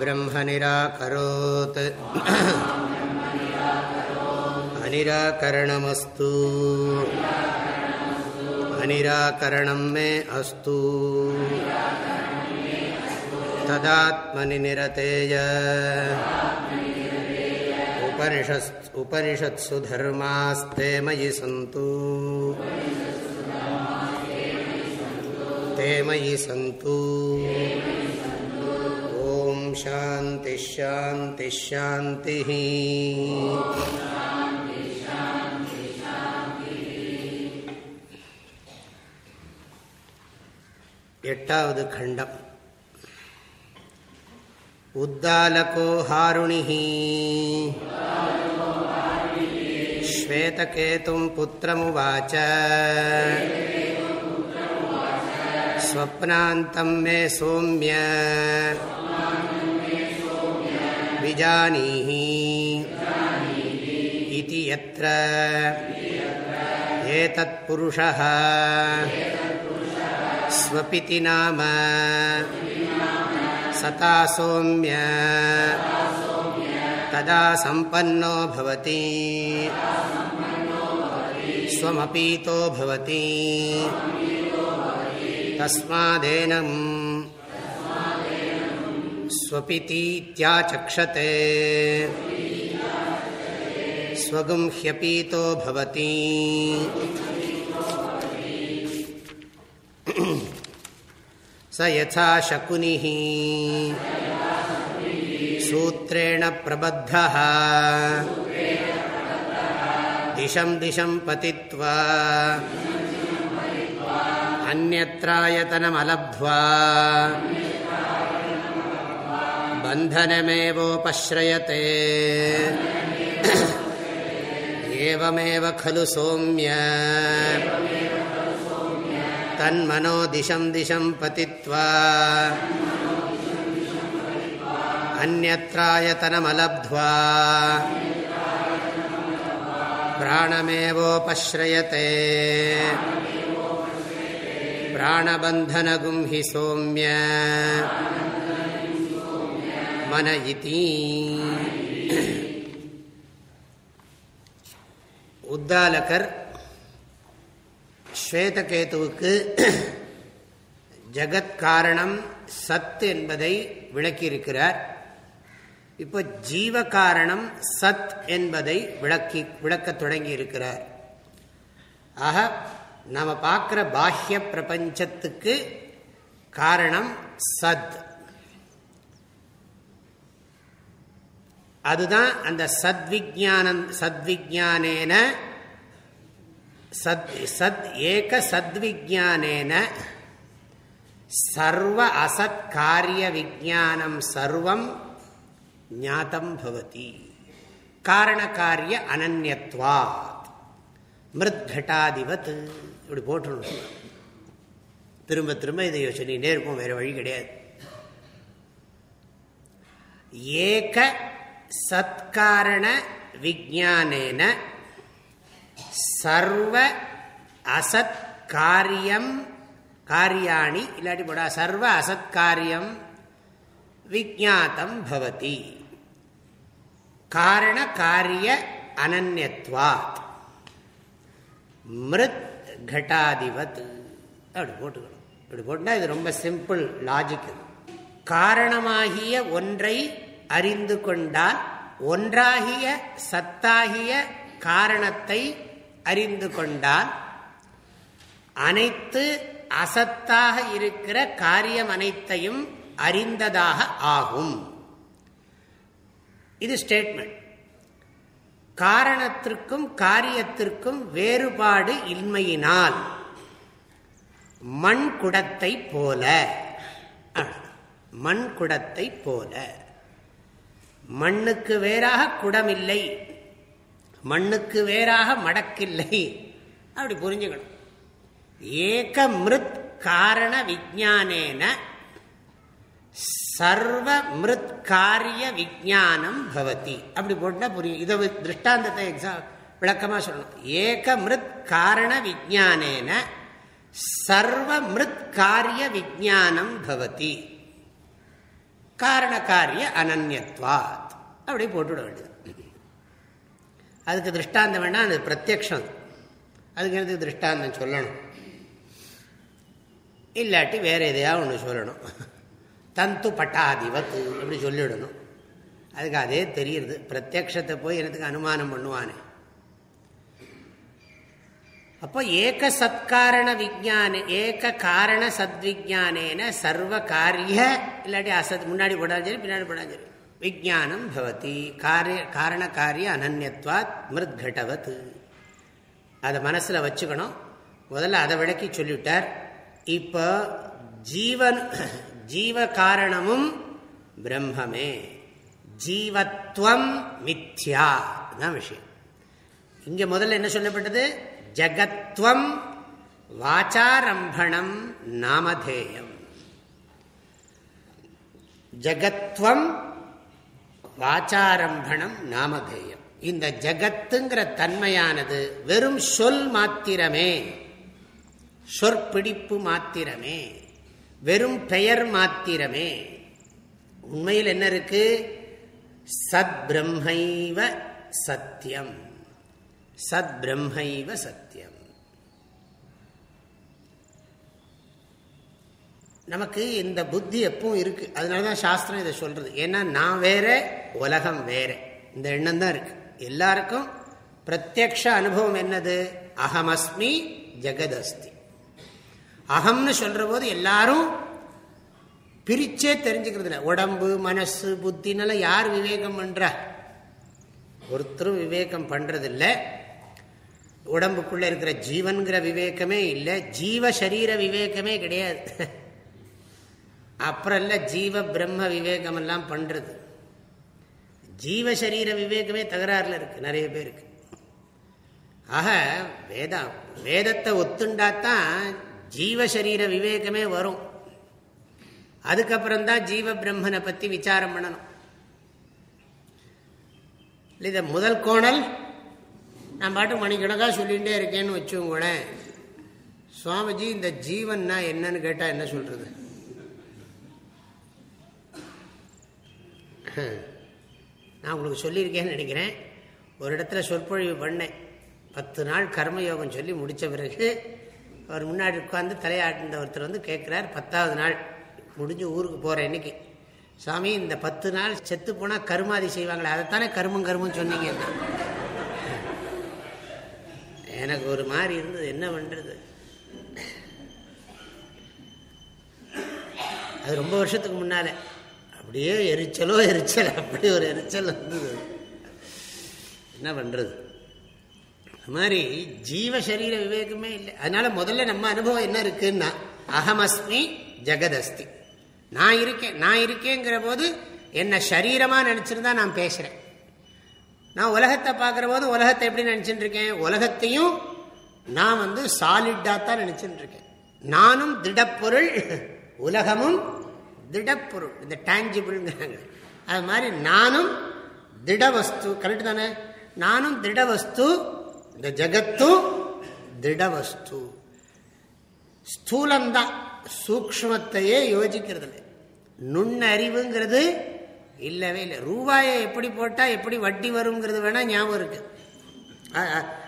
ब्रह्म निराकरोत् अनिराकरणमस्तु अनिराकरणं मे अस्तु तदात्मनि निरतेय उपनिषत् उपनिषत्सु धर्मास्ते मयि सन्तु ते मयि सन्तु शान्तिः शान्तिः शान्तिः எட்டாவது खण्डम् उद्दालको हारुणिः श्वेतकेतुं पुत्रमुवाच स्वप्नान्तं मे सौम्य विजानीहि इति यत्र एतत्पुरुषः स्वपिति नाम सता सौम्य तदा सम्पन्नो भवति स्वमपीतो भवति तस्मादेनम् स्वपितीत्याचक्षते। स्वगुंह्यपीतो भवति। स यथा शकुनिः। सूत्रेण प्रबद्धः। दिशं दिशं पतित्वा। अन्यत्रायतनमलब्ध्वा। बन्धनमेवोपश्रयते एवमेव खलु सौम्य तन्मनो दिशं दिशं पतित्वा अन्यत्रायतनमलब्ध्वा प्राणमेवोपश्रयते प्राणबन्धनगुं हि सौम्य மன இதி. உத்தாலகர் ஸ்வேதகேதுவுக்கு ஜகத்காரணம் சத் என்பதை விளக்கியிருக்கிறார். இப்போ ஜீவகாரணம் சத் என்பதை விளக்கி விளக்க தொடங்கி இருக்கிறார் ஆக நாம் பார்க்குற பாஹ்ய பிரபஞ்சத்துக்கு காரணம் சத். அதுதான் அந்த சத்விஜானம் சத்விஜானேன சத் சத் ஏக சத்விஜானேன சர்வ அசத் காரிய விஜானம் சர்வம் ஞாத்தம் பவதி. காரணக்காரிய அனன்யத்வாத். மிருத்கட்டாதிபத். இப்படி போட்டுருணும். திரும்ப திரும்ப இதை யோசனை நேருக்கும் வேற வழி கிடையாது. ஏக சத்காரண விஜானேன சர்வ அசத் காரியம் காரியாணி இல்லாட்டி போடா சர்வ அசத்காரியம் விஜாத்தம் பவதி. காரண காரிய அனன்யத்வாத். மிருத் கட்டாதிபத். அப்படி போட்டுக்கணும். இப்படி போட்டுனா இது ரொம்ப சிம்பிள் லாஜிக் காரணமாகிய ஒன்றை அறிந்து கொண்டால் ஒன்றாகிய சத்தாகிய காரணத்தை அறிந்து கொண்டால் அனைத்து அசத்தாக இருக்கிற காரியம் அனைத்தையும் அறிந்ததாக ஆகும். இது ஸ்டேட்மெண்ட் காரணத்திற்கும் காரியத்திற்கும் வேறுபாடு இன்மையினால் மண் குடத்தை போல. மண் குடத்தை போல. மண்ணுக்கு வேறாக குடமில்லை. மண்ணுக்கு வேறாக மடக்கில்லை. அப்படி புரிஞ்சுக்கணும். ஏக மிருத் காரண விஜானேன சர்வ மிருத் காரிய விஜானம் பவதி. அப்படி போட்டா புரியும். இதை திருஷ்டாந்தத்தை எக்ஸாம் விளக்கமா சொல்லணும். ஏக மிருத் காரண விஜானேன சர்வ மிருத் காரிய விஜானம் பவதி. காரண காரிய அனன்யத்வாத். அப்படி போட்டுவிட வேண்டியது. அதுக்கு திருஷ்டாந்தம் வேணா அது பிரத்யக்ஷம். அதுக்கு எனக்கு திருஷ்டாந்தம் சொல்லணும்? இல்லாட்டி வேற எதையா ஒன்று சொல்லணும். தந்து பட்டாதிவத்து அப்படி சொல்லிவிடணும். அதுக்கு அதே தெரியுது. பிரத்யக்ஷத்தை போய் எனக்கு அனுமானம் பண்ணுவானே? அப்போ ஏக சத்காரண விஜான ஏக காரண சத்விஜானேன சர்வ காரிய இல்லாட்டி அசத் முன்னாடி போடாலும் சரி பின்னாடி போடாலும் சரி. விஜானம் பவதி காரிய காரண காரிய அனன்யத்வாத் மிருத்கடவத். அதை மனசில் வச்சுக்கணும். முதல்ல அதை விளக்கி சொல்லிவிட்டார். இப்போ ஜீவன் ஜீவ காரணமும் பிரம்மமே. ஜீவத்வம் மித்யா. தான் விஷயம். இங்கே முதல்ல என்ன சொல்லப்பட்டது? ஜகத்வம் வாச்சாரம்பணம் நாமதேயம் ஜகத்வம் வாச்சாரம்பணம் நாமதேயம் இந்த ஜகத்துங்கிற தன்மையானது வெறும் சொல் மாத்திரமே சொற்பிடிப்பு மாத்திரமே வெறும் பெயர் மாத்திரமே। உண்மையில் என்ன இருக்கு? சத் பிரம்மைவ சத்தியம் சத் பிரம்மைவ சத்தியம் நமக்கு இந்த புத்தி எப்பவும் இருக்கு. அதனாலதான் சாஸ்திரம் இதை சொல்றது. ஏன்னா நான் வேற உலகம் வேற. இந்த எண்ணம் தான் இருக்கு. எல்லாருக்கும் பிரத்யக்ஷ அனுபவம் என்னது? அகமஸ்மி ஜெகதஸ்தி. அகம்னு சொல்ற போது எல்லாரும் பிரிச்சே தெரிஞ்சுக்கிறது இல்லை உடம்பு மனசு புத்தினால யார் விவேகம் பண்ற? ஒருத்தரும் விவேகம் பண்றதில்லை. உடம்புக்குள்ள இருக்கிற ஜீவன்கிற விவேகமே இல்லை ஜீவ சரீர விவேகமே கிடையாது. அப்புறம் இல்லை ஜீவ பிரம்ம விவேகம் எல்லாம் பண்றது. ஜீவ சரீர விவேகமே தகராறுல இருக்கு நிறைய பேருக்கு. ஆக வேதா வேதத்தை ஒத்துண்டாத்தான் ஜீவசரீர விவேகமே வரும். அதுக்கப்புறம் தான் ஜீவ பிரம்மனை பத்தி விசாரம் பண்ணணும். இத முதல் கோணல் நான் பாட்டு மணிக்கணக்காக சொல்லிகிட்டே இருக்கேன்னு வச்சுங்களேன் சுவாமிஜி இந்த ஜீவன்னா என்னன்னு கேட்டா என்ன சொல்றது? நான் உங்களுக்கு சொல்லியிருக்கேன்னு நினைக்கிறேன். ஒரு இடத்துல சொற்பொழிவு பண்ணேன். பத்து நாள் கர்மயோகம் சொல்லி முடித்த பிறகு அவர் முன்னாடி உட்காந்து தலையாட்டின ஒருத்தர் வந்து கேட்குறார் பத்தாவது நாள் முடிஞ்சு ஊருக்கு போகிற இன்னைக்கு. சாமி இந்த பத்து நாள் செத்து போனால் கருமாதி செய்வாங்களே அதைத்தானே கருமம் கருமம் சொன்னீங்க எனக்கு ஒரு மாதிரி இருந்தது. என்ன பண்ணுறது அது ரொம்ப வருஷத்துக்கு முன்னால். அப்படியே எரிச்சலோ எரிச்சல் அப்படி ஒரு எரிச்சல் வந்தது. என்ன பண்ணுறது அது மாதிரி ஜீவ சரீர விவேகமே இல்லை. அதனால முதல்ல நம்ம அனுபவம் என்ன இருக்குன்னா அகமஸ்மி ஜெகதஸ்தி. நான் இருக்கேன் நான் இருக்கேங்கிற போது என்னை சரீரமாக நினச்சிருந்தா நான் பேசுகிறேன் நான் உலகத்தை பார்க்குற போது உலகத்தை எப்படி நினச்சிட்டு இருக்கேன் உலகத்தையும் நான் வந்து சாலிட்டாக தான் நினச்சிட்டு இருக்கேன் நானும் திடப்பொருள் உலகமும் திடப்பொருள். இந்த டேஞ்சிபிள்ங்கிறாங்க அது மாதிரி நானும் திடவஸ்து கரெக்ட் தானே? நானும் திடவஸ்து இந்த ஜகத்தும் திடவஸ்து. ஸ்தூலம்தான். சூக்மத்தையே யோசிக்கிறது இல்லை நுண்ணறிவுங்கிறது இல்லவே இல்லை. ரூபாயை எப்படி போட்டால் எப்படி வட்டி வருங்கிறது வேணால் ஞாபகம் இருக்குது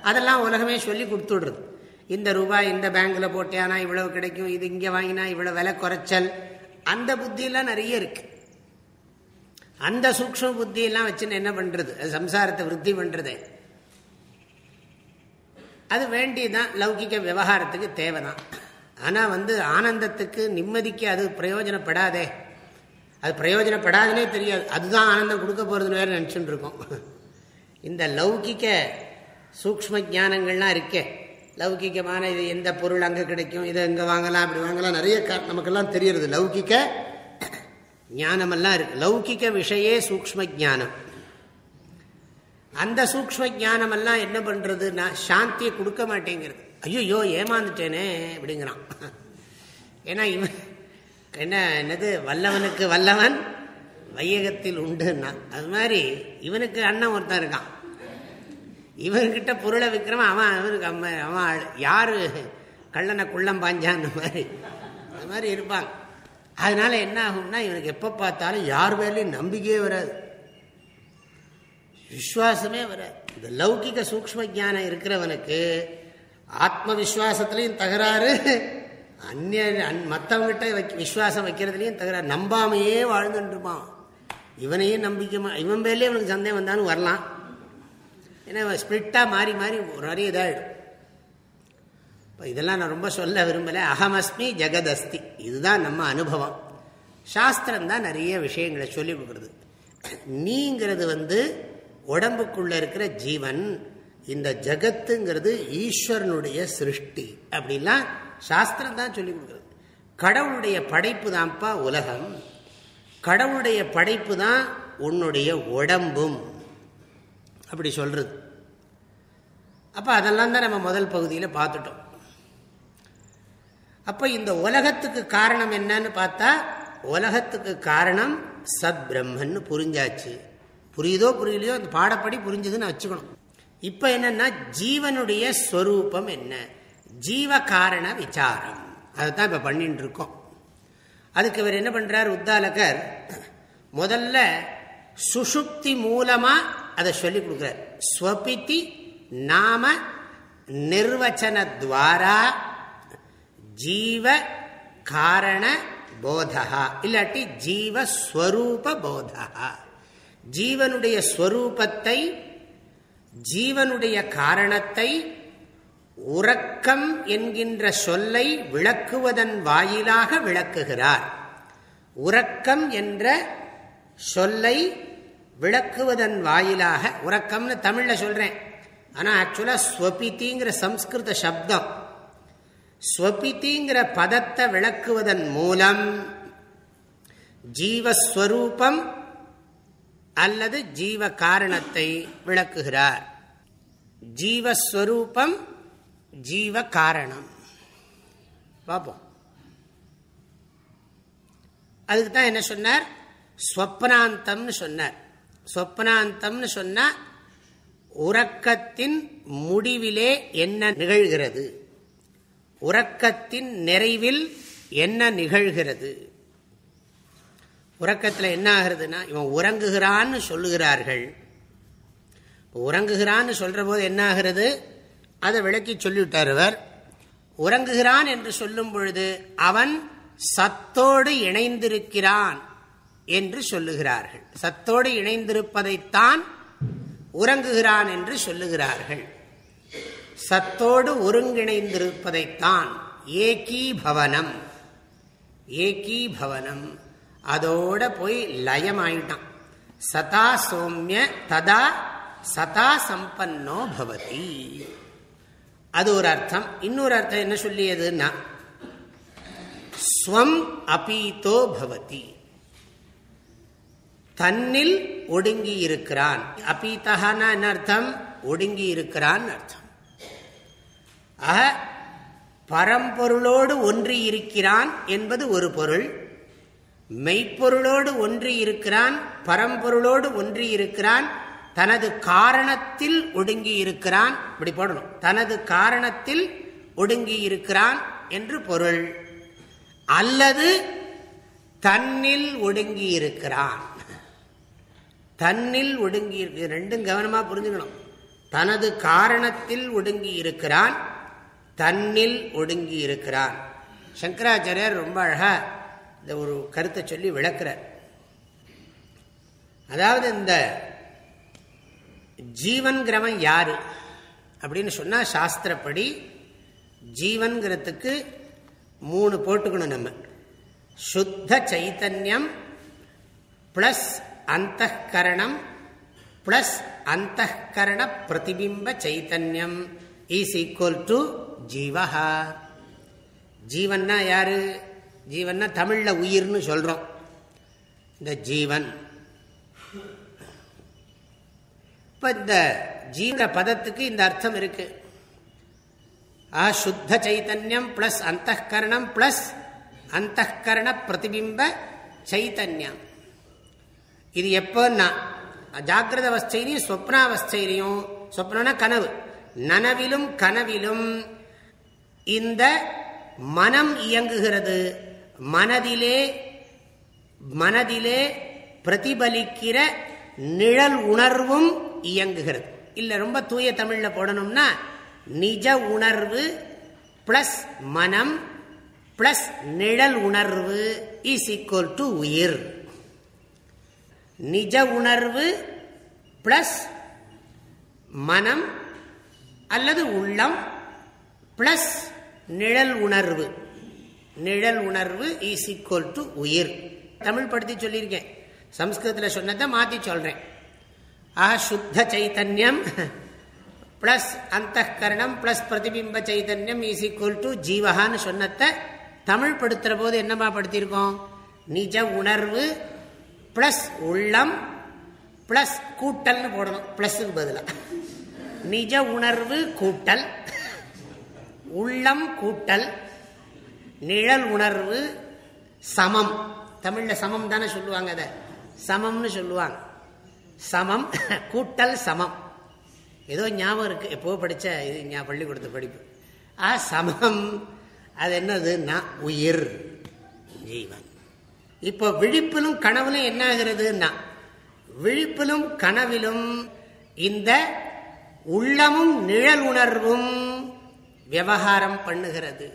அதெல்லாம் உலகமே சொல்லி கொடுத்துடுறது. இந்த ரூபாய் இந்த பேங்க்ல போட்டியானா இவ்வளவு கிடைக்கும் இது இங்கே வாங்கினா இவ்வளவு விலை குறைச்சல். அந்த புத்தியெல்லாம் நிறைய இருக்கு. அந்த சூக்ம புத்தியெல்லாம் வச்சுன்னு என்ன பண்றது? சம்சாரத்தை விருத்தி பண்றது. அது வேண்டியதான் லௌகிக்க விவகாரத்துக்கு தேவைதான். ஆனால் வந்து ஆனந்தத்துக்கு நிம்மதிக்கு அது பிரயோஜனப்படாதே. அது பிரயோஜனப்படாதுன்னே தெரியாது. அதுதான் ஆனந்தம் கொடுக்க போகிறதுன்னு வேறு நினச்சிட்டு இருக்கோம். இந்த லௌகிக்க சூக்ம ஜானங்கள்லாம் இருக்கே. லௌகிக்கமான இது எந்த பொருள் அங்கே கிடைக்கும் இதை எங்கே வாங்கலாம் அப்படி வாங்கலாம் நிறைய நமக்கெல்லாம் தெரியறது. லௌகிக்க ஞானமெல்லாம் இருக்கு. லௌகிக விஷயே சூக்ம ஜானம் அந்த சூக்ம ஜானமெல்லாம் என்ன பண்ணுறதுன்னா சாந்தியை கொடுக்க மாட்டேங்கிறது. ஐயோ ஏமாந்துட்டேனே அப்படிங்கிறான். ஏன்னா இவன் என்ன என்னது வல்லவனுக்கு வல்லவன்? வையகத்தில் உண்டுன்னா. அது மாதிரி இவனுக்கு அண்ணன் ஒருத்தன் இருக்கான். இவன்கிட்ட பொருளை விற்கிறவன் அவன் அவனுக்கு அம்மா அவன் யாரு? கள்ளனை குள்ளம் பாஞ்சான்னு மாதிரி. அது மாதிரி இருப்பாங்க. அதனால என்ன ஆகும்னா இவனுக்கு எப்போ பார்த்தாலும் யார் மேலேயும் நம்பிக்கையே வராது. விஸ்வாசமே வராது. இந்த லௌகிக சூக்ம ஜானம் இருக்கிறவனுக்கு ஆத்ம விஸ்வாசத்துலேயும் தகராறு. அந்நிய அந் மற்றவங்கிட்ட வைக்க விஸ்வாசம் வைக்கிறதுலையும் தகராறு நம்பாமையே வாழ்ந்துட்டுருப்பான் இவனையும் நம்பிக்கைமா இவன் பேர்லேயே இவனுக்கு சந்தேகம் வந்தாலும் வரலாம். ஏன்னா ஸ்பிரிட்டாக மாறி மாறி நிறைய இதாகிடும் இப்போ இதெல்லாம் நான் ரொம்ப சொல்ல விரும்பலை. அகமஸ்மி ஜெகதஸ்தி. இதுதான் நம்ம அனுபவம். சாஸ்திரம் தான் நிறைய விஷயங்களை சொல்லி கொடுக்குறது. நீங்கிறது வந்து உடம்புக்குள்ளே இருக்கிற ஜீவன். இந்த ஜகத்துங்கிறது ஈஸ்வரனுடைய சிருஷ்டி. அப்படிலாம் சாஸ்திரம் தான் சொல்லி கொடுக்குறது. கடவுளுடைய படைப்பு தான்ப்பா உலகம். கடவுளுடைய படைப்பு தான் உன்னுடைய உடம்பும். அப்படி சொல்றது. அப்போ அதெல்லாம் தான் நம்ம முதல் பகுதியில் பார்த்துட்டோம். அப்போ இந்த உலகத்துக்கு காரணம் என்னன்னு பார்த்தா உலகத்துக்கு காரணம் சத் பிரம்மன் புரிஞ்சாச்சு. புரியுதோ புரியலையோ அந்த பாடப்படி புரிஞ்சுதுன்னு வச்சுக்கணும். இப்போ என்னன்னா ஜீவனுடைய ஸ்வரூபம் என்ன? ஜீவ காரண விசாரம். அதுதான் இப்போ பண்ணிட்டு இருக்கோம் அதுக்கு இவர் என்ன பண்றார்? உத்தாலகர் முதல்ல சுஷுப்தி மூலமா அதை சொல்லி கொடுக்குறார். ஸ்வபிதி நாம நிர்வச்சனத்வாரா ஜீவ காரண போதா இல்லாட்டி ஜீவஸ்வரூப போதா ஜீவனுடைய ஸ்வரூபத்தை ஜீவனுடைய காரணத்தை உறக்கம் என்கின்ற சொல்லை விளக்குவதன் வாயிலாக விளக்குகிறார். உறக்கம் என்ற சொல்லை விளக்குவதன் வாயிலாக உறக்கம்னு தமிழில் சொல்கிறேன் ஆனால் ஆக்சுவலாக ஸ்வபிதிங்கிற சம்ஸ்கிருத சப்தம் ஸ்வபிதிங்கிற பதத்தை விளக்குவதன் மூலம் ஜீவஸ்வரூபம் அல்லது ஜீவ காரணத்தை விளக்குகிறார். ஜீவஸ்வரூபம் ஜீவ காரணம் பார்ப்போம் அதுக்கு தான் என்ன சொன்னார்? ஸ்வப்னாந்தம்னு சொன்னார். ஸ்வப்னாந்தம்னு சொன்னால் உறக்கத்தின் முடிவிலே என்ன நிகழ்கிறது? உறக்கத்தின் நிறைவில் என்ன நிகழ்கிறது? உறக்கத்தில் என்ன ஆகுறதுன்னா இவன் உறங்குகிறான்னு சொல்லுகிறார்கள். உறங்குகிறான்னு சொல்ற போது என்ன ஆகிறது? அதை விளக்கி சொல்லிவிட்டார் அவர் உறங்குகிறான் என்று சொல்லும் பொழுது அவன் சத்தோடு இணைந்திருக்கிறான் என்று சொல்லுகிறார்கள். சத்தோடு இணைந்திருப்பதைத்தான் உறங்குகிறான் என்று சொல்லுகிறார்கள். சத்தோடு ஒருங்கிணைந்திருப்பதைத்தான் ஏகீ பவனம் ஏகீ பவனம் அதோட போய் லயம் ஆயிட்டான் சதா சோமிய ததா சதா சம்பன்னோ பவதி. அது ஒரு அர்த்தம். இன்னொரு அர்த்தம் என்ன சொல்லியதுன்னா ஸ்வம் அபீதோ பவதி. தன்னில் ஒடுங்கி இருக்கிறான் அபீத்தகானா என்ன அர்த்தம்? ஒடுங்கி இருக்கிறான் அர்த்தம். ஆக பரம்பொருளோடு ஒன்றி இருக்கிறான் என்பது ஒரு பொருள். மெய்ப்பொருளோடு ஒன்றி இருக்கிறான் பரம்பொருளோடு ஒன்றி இருக்கிறான் தனது காரணத்தில் ஒடுங்கி இருக்கிறான் இப்படி போடணும். தனது காரணத்தில் ஒடுங்கி இருக்கிறான் என்று பொருள். அல்லது தன்னில் ஒடுங்கி இருக்கிறான் தன்னில் ஒடுங்கி இருக்கு ரெண்டும் கவனமா புரிஞ்சுக்கணும். தனது காரணத்தில் ஒடுங்கி இருக்கிறான் தன்னில் ஒடுங்கி இருக்கிறான் சங்கராச்சாரியர் ரொம்ப அழகா இந்த ஒரு கருத்தை சொல்லி விளக்குறார். அதாவது இந்த ஜீவன்கிறவன் யாரு? அப்படின்னு சொன்னா சாஸ்திரப்படி ஜீவன்கிறதுக்கு மூணு போட்டுக்கணும் நம்ம. சுத்த சைத்தன்யம் பிளஸ் அந்த கரணம் பிளஸ் அந்த கரண பிரதிபிம்ப சைத்தன்யம் இஸ் ஈக்குவல் டு ஜீவஹா. ஜீவன்னா யாரு? ஜீவன்னா தமிழ்ல உயிர்னு சொல்றோம். இந்த ஜீவன். இப்போ இந்த ஜீவன பதத்துக்கு இந்த அர்த்தம் இருக்கு. ஆ சுத்த சைத்தன்யம் பிளஸ் அந்த கரணம் பிளஸ் அந்த கரண பிரதிபிம்ப சைத்தன்யம். இது எப்போன்னா ஜாகிரத அவஸ்தையிலையும் சொப்னாவஸ்தையிலையும் சொப்னா கனவு. நனவிலும் கனவிலும் இந்த மனம் இயங்குகிறது. மனதிலே மனதிலே பிரதிபலிக்கிற நிழல் உணர்வும் இயங்குகிறது. இல்லை ரொம்ப தூய தமிழில் போடணும்னா நிஜ உணர்வு பிளஸ் மனம் பிளஸ் நிழல் உணர்வு இஸ் ஈக்குவல் டு உயிர். நிஜ உணர்வு பிளஸ் மனம் அல்லது உள்ளம் பிளஸ் நிழல் உணர்வு. நிழல் உணர்வு இஸ் ஈக்குவல் டு உயிர். தமிழ் படுத்தி சொல்லியிருக்கேன். சம்ஸ்கிருதத்தில் சொன்னதை மாற்றி சொல்கிறேன் ஆஹ் சுத்த சைத்தன்யம் பிளஸ் அந்த கரணம் பிளஸ் பிரதிபிம்ப சைதன்யம் இஸ் ஈக்குவல் டு ஜீவகான்னு சொன்னத்தை தமிழ் படுத்துகிற போது என்னமா படுத்தியிருக்கோம் நிஜ உணர்வு பிளஸ் உள்ளம் பிளஸ் கூட்டல்னு போடணும். பிளஸுக்கு பதிலாக நிஜ உணர்வு கூட்டல். உள்ளம் கூட்டல். நிழல் உணர்வு சமம். தமிழில் சமம் தானே சொல்லுவாங்க அதை. சமம்னு சொல்லுவாங்க. சமம். கூட்டல் சமம். ஏதோ ஞாபகம் இருக்கு. எப்போ படித்த இது பள்ளிக்கூடத்து படிப்பு. ஆ சமம். அது என்னதுன்னா உயிர். ஜீவன். இப்போ விழிப்பிலும் கனவிலும் என்ன ஆகிறதுன்னா விழிப்பிலும் கனவிலும் இந்த உள்ளமும் நிழல் உணர்வும் விவகாரம் பண்ணுகிறது.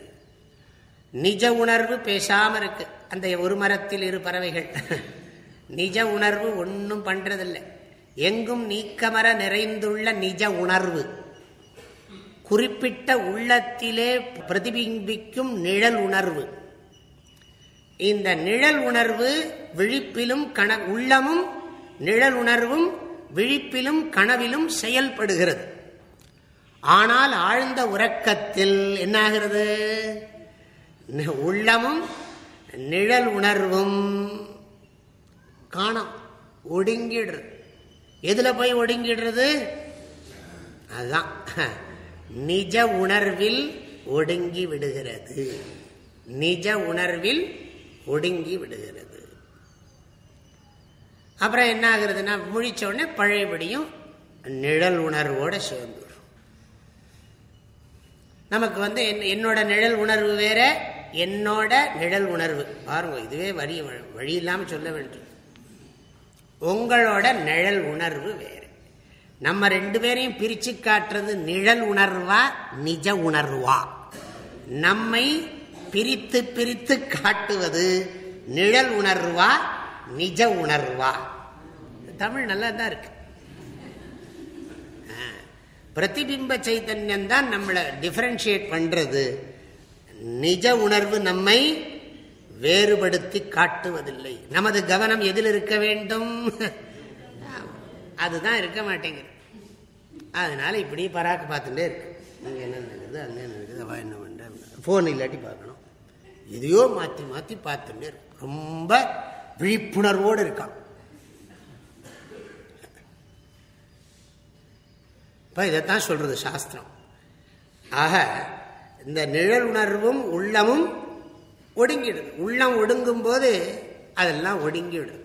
நிஜ உணர்வு பேசாம இருக்கு. அந்த ஒரு மரத்தில் இரு பறவைகள். நிஜ உணர்வு ஒன்றும் பண்றதில்லை. எங்கும் நீக்கமர நிறைந்துள்ள நிஜ உணர்வு. குறிப்பிட்ட உள்ளத்திலே பிரதிபிம்பிக்கும் நிழல் உணர்வு. இந்த நிழல் உணர்வு விழிப்பிலும் கன உள்ளமும் நிழல் உணர்வும் விழிப்பிலும் கனவிலும் செயல்படுகிறது. ஆனால் ஆழ்ந்த உறக்கத்தில் என்னாகிறது? உள்ளமும் நிழல் உணர்வும் காணும். ஒடுங்கிடுறது. எதுல போய் ஒடுங்கிடுறது? அதுதான். நிஜ உணர்வில் ஒடுங்கி விடுகிறது. நிஜ உணர்வில் ஒடுங்கி விடுகிறது. அப்புறம் என்ன ஆகுறதுன்னா முழிச்ச உடனே பழையபடியும் நிழல் உணர்வோட சேர்ந்துடும் நமக்கு வந்து என்னோட நிழல் உணர்வு வேற என்னோட நிழல் உணர்வு. பாருங்க இதுவே வழி வழி இல்லாமல் சொல்ல வேண்டும் உங்களோட நிழல் உணர்வு வேறு. நம்ம ரெண்டு பேரையும் பிரிச்சு காட்டுறது நிழல் உணர்வா நிஜ உணர்வா? நம்மை பிரித்து பிரித்து காட்டுவது நிழல் உணர்வா நிஜ உணர்வா? தமிழ் நல்லா தான் இருக்கு பிரதிபிம்ப சைத்தன்யம் தான் நம்மளை டிஃபரன்ஷியேட் பண்றது. நிஜ உணர்வு நம்மை வேறுபடுத்தி காட்டுவதில்லை. நமது கவனம் எதில் இருக்க வேண்டும்? அதுதான் இருக்க மாட்டேங்குது. அதனால இப்படி பராக்கு பார்த்துட்டே இருக்கு. அங்கே என்ன நடக்குது? அங்கே என்ன நடக்குது? அவள் என்ன பண்ணுறேன் ஃபோன் இல்லாட்டி பார்க்கணும். எதையோ மாற்றி மாற்றி பார்த்துட்டே இருக்கு. ரொம்ப விழிப்புணர்வோடு இருக்கான். இப்போ இதைத்தான் சொல்றது சாஸ்திரம். ஆக இந்த நிழல் உணர்வும் உள்ளமும் ஒடுங்கிடுது. உள்ளம் ஒடுங்கும் போது அதெல்லாம் ஒடுங்கிவிடுது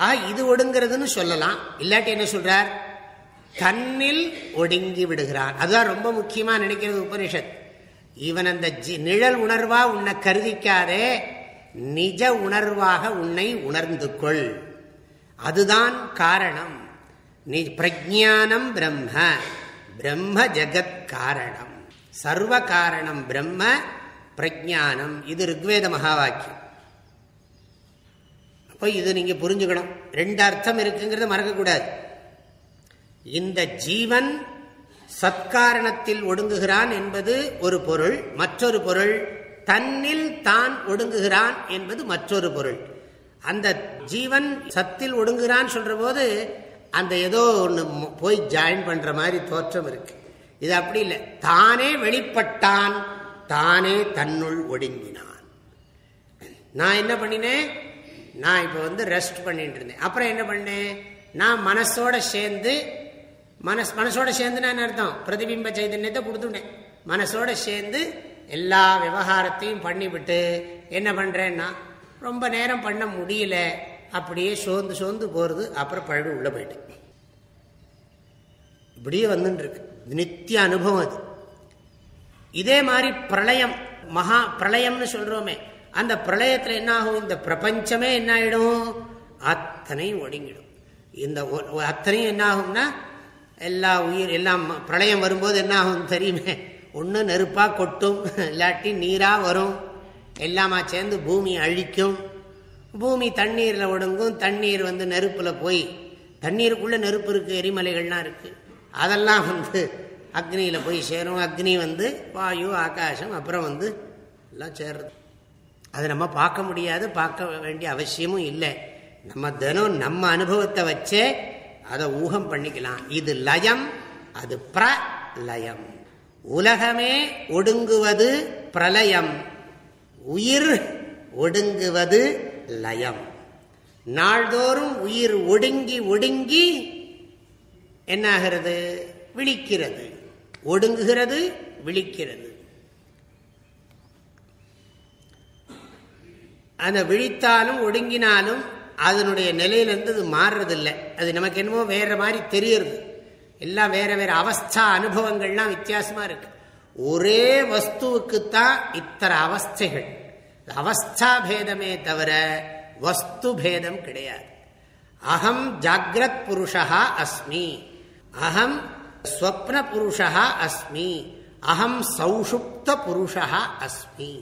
ஆ இது ஒடுங்கிறதுன்னு சொல்லலாம். இல்லாட்டி என்ன சொல்றார்? தன்னில் ஒடுங்கி விடுகிறான் அதுதான் ரொம்ப முக்கியமா நினைக்கிறது உபனிஷத். இவன் அந்த நிழல் உணர்வா உன்னை கருதிக்காதே நிஜ உணர்வாக உன்னை உணர்ந்து கொள். அதுதான் காரணம். நீ பிரஜானம் பிரம்ம பிரம்ம ஜெகத் காரணம். சர்வ காரணம் பிரம்ம பிரஜானம் இது ருக்வேத மகா வாக்கியம் அப்போ இது நீங்கள் புரிஞ்சுக்கணும். ரெண்டு அர்த்தம் இருக்குங்கிறத மறக்கக்கூடாது. இந்த ஜீவன் சத்காரணத்தில் ஒடுங்குகிறான் என்பது ஒரு பொருள் மற்றொரு பொருள் தன்னில் தான் ஒடுங்குகிறான் என்பது மற்றொரு பொருள். அந்த ஜீவன் சத்தில் ஒடுங்குகிறான் சொல்ற போது அந்த ஏதோ ஒன்று போய் ஜாயின் பண்ற மாதிரி தோற்றம் இருக்கு. இது அப்படி இல்லை. தானே வெளிப்பட்டான். தானே தன்னுள் ஒடுங்கினான். நான் என்ன பண்ணினேன்? நான் இப்போ வந்து ரெஸ்ட் பண்ணிட்டு இருந்தேன். அப்புறம் என்ன பண்ணேன் நான் மனசோட சேர்ந்து மனஸ் மனசோட சேர்ந்து நான் அர்த்தம்? பிரதிபிம்ப சைதன்யத்தை கொடுத்துட்டேன். மனசோட சேர்ந்து எல்லா விவகாரத்தையும் பண்ணிவிட்டு என்ன பண்ணுறேன்னா ரொம்ப நேரம் பண்ண முடியல. அப்படியே சோர்ந்து சோர்ந்து போகிறது அப்புறம் பழகு உள்ளே போயிட்டு இப்படியே வந்துட்டுருக்கு நித்திய அனுபவம் அது. இதே மாதிரி பிரளயம் மகா பிரளயம்னு சொல்றோமே அந்த பிரளயத்தில் என்ன ஆகும் இந்த பிரபஞ்சமே என்ன ஆயிடும் அத்தனையும் ஒடுங்கிடும். இந்த அத்தனையும் என்ன ஆகும்னா எல்லா உயிர் எல்லாம் பிரளயம் வரும்போது என்ன ஆகும் தெரியுமே? ஒன்று நெருப்பாக கொட்டும் இல்லாட்டி நீராக வரும். எல்லாமா சேர்ந்து பூமி அழிக்கும். பூமி தண்ணீரில் ஒடுங்கும். தண்ணீர் வந்து நெருப்பில் போய் தண்ணீருக்குள்ளே நெருப்பு இருக்குது எரிமலைகள்லாம் இருக்குது அதெல்லாம் வந்து அக்னியில் போய் சேரும். அக்னி வந்து வாயு ஆகாசம் அப்புறம் வந்து எல்லாம் சேர்றது. அது நம்ம பார்க்க முடியாது பார்க்க வேண்டிய அவசியமும் இல்லை. நம்ம தினம் நம்ம அனுபவத்தை வச்சே அதை ஊகம் பண்ணிக்கலாம். இது லயம் அது பிரலயம். உலகமே ஒடுங்குவது பிரலயம். உயிர் ஒடுங்குவது லயம். நாள்தோறும் உயிர் ஒடுங்கி ஒடுங்கி என்னாகிறது? விழிக்கிறது. ஒடுங்குகிறது விழிக்கிறது. அந்த விழித்தாலும் ஒடுங்கினாலும் அதனுடைய நிலையிலிருந்து அது மாறுறதில்லை. அது நமக்கு என்னமோ வேற மாதிரி தெரியறது. எல்லாம் வேற வேற அவஸ்தா அனுபவங்கள்லாம் வித்தியாசமா இருக்கு. ஒரே வஸ்துவுக்குத்தான் இத்தனை அவஸ்தைகள். அவஸ்தா பேதமே தவிர வஸ்து பேதம் கிடையாது. அகம் ஜாகிரத் புருஷா அஸ்மி. அகம் ஸ்வப்ன புருஷா அஸ்மி. அகம் சௌஷுப்த புருஷா அஸ்மி.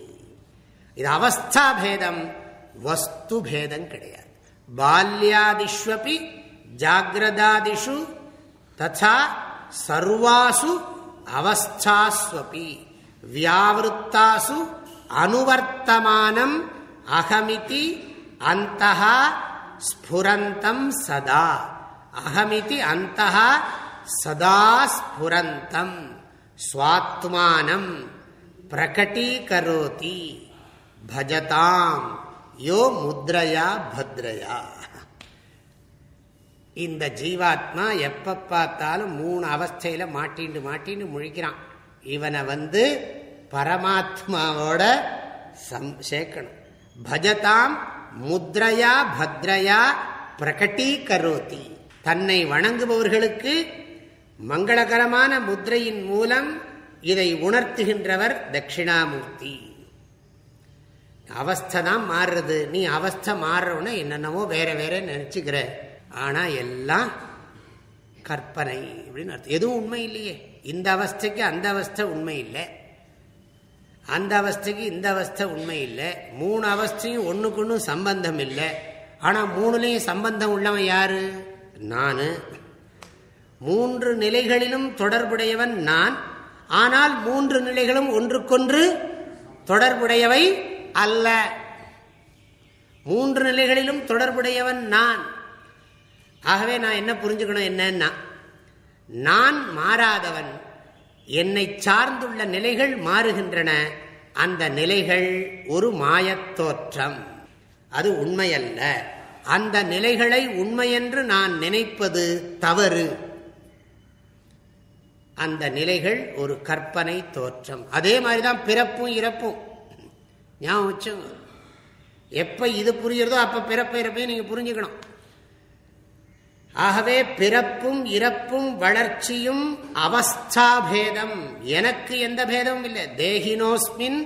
இது அவஸ்தா பேதம் வஸ்து பேதம் கிடையாது. பால்யாதிஷ்வபி ஜாகிரதாதிஷு ததா சர்வாசு அவஸ்தாஸ்வபி. வியாவிருத்தாசு அனுவர்த்தமானம் அகமிதி அந்த ஸ்புரந்தம் சதா. அகமிதி அந்த சதா ஸ்புரந்தம் சுவாத்மானம் பிரகட்டீகரோதி பஜதாம் யோ முத்ரயா பத்ரயா. இந்த ஜீவாத்மா எப்ப பார்த்தாலும் மூணு அவஸ்தையில மாட்டின்னு மாட்டின்னு முழிக்கிறான். இவனை வந்து பரமாத்மாவோட சம் சேர்க்கணும். பஜதாம் முத்ரயா பத்ரயா பிரகட்டீகரோதி தன்னை வணங்குபவர்களுக்கு மங்களகரமான முத்ரையின் மூலம் இதை உணர்த்துகின்றவர் தட்சிணாமூர்த்தி. அவஸ்தை தான் மாறுறது. நீ அவஸ்தை மாறுறவன என்னென்னவோ வேற வேற நினைச்சுக்கிற. ஆனா எல்லாம் கற்பனை அப்படின்னு அர்த்தம். எதுவும் உண்மை இல்லையே. இந்த அவஸ்தைக்கு அந்த அவஸ்தை உண்மை இல்லை. அந்த அவஸ்தைக்கு இந்த அவஸ்தை உண்மை இல்லை. மூணு அவஸ்தையும் ஒன்றுக்கு ஒன்றும் சம்பந்தம் இல்லை. ஆனால் மூணுலேயும் சம்பந்தம் உள்ளவன் யாரு? நான். மூன்று நிலைகளிலும் தொடர்புடையவன் நான். ஆனால் மூன்று நிலைகளும் ஒன்றுக்கொன்று தொடர்புடையவை அல்ல. மூன்று நிலைகளிலும் தொடர்புடையவன் நான். ஆகவே நான் என்ன புரிஞ்சுக்கணும் என்னன்னா நான் மாறாதவன். என்னை சார்ந்துள்ள நிலைகள் மாறுகின்றன. அந்த நிலைகள் ஒரு மாயத்தோற்றம் அது உண்மையல்ல. அந்த நிலைகளை உண்மையென்று நான் நினைப்பது தவறு. அந்த நிலைகள் ஒரு கற்பனை தோற்றம். அதே மாதிரிதான் பிறப்பும் இறப்பும். ஞாபகம் வச்சுங்க எப்போ இது புரியுறதோ அப்போ பிறப்பு இறப்பையும் நீங்கள் புரிஞ்சுக்கணும். ஆகவே பிறப்பும் இறப்பும் வளர்ச்சியும் அவஸ்தாபேதம். எனக்கு எந்த பேதமும் இல்லை. தேகினோஸ்மின்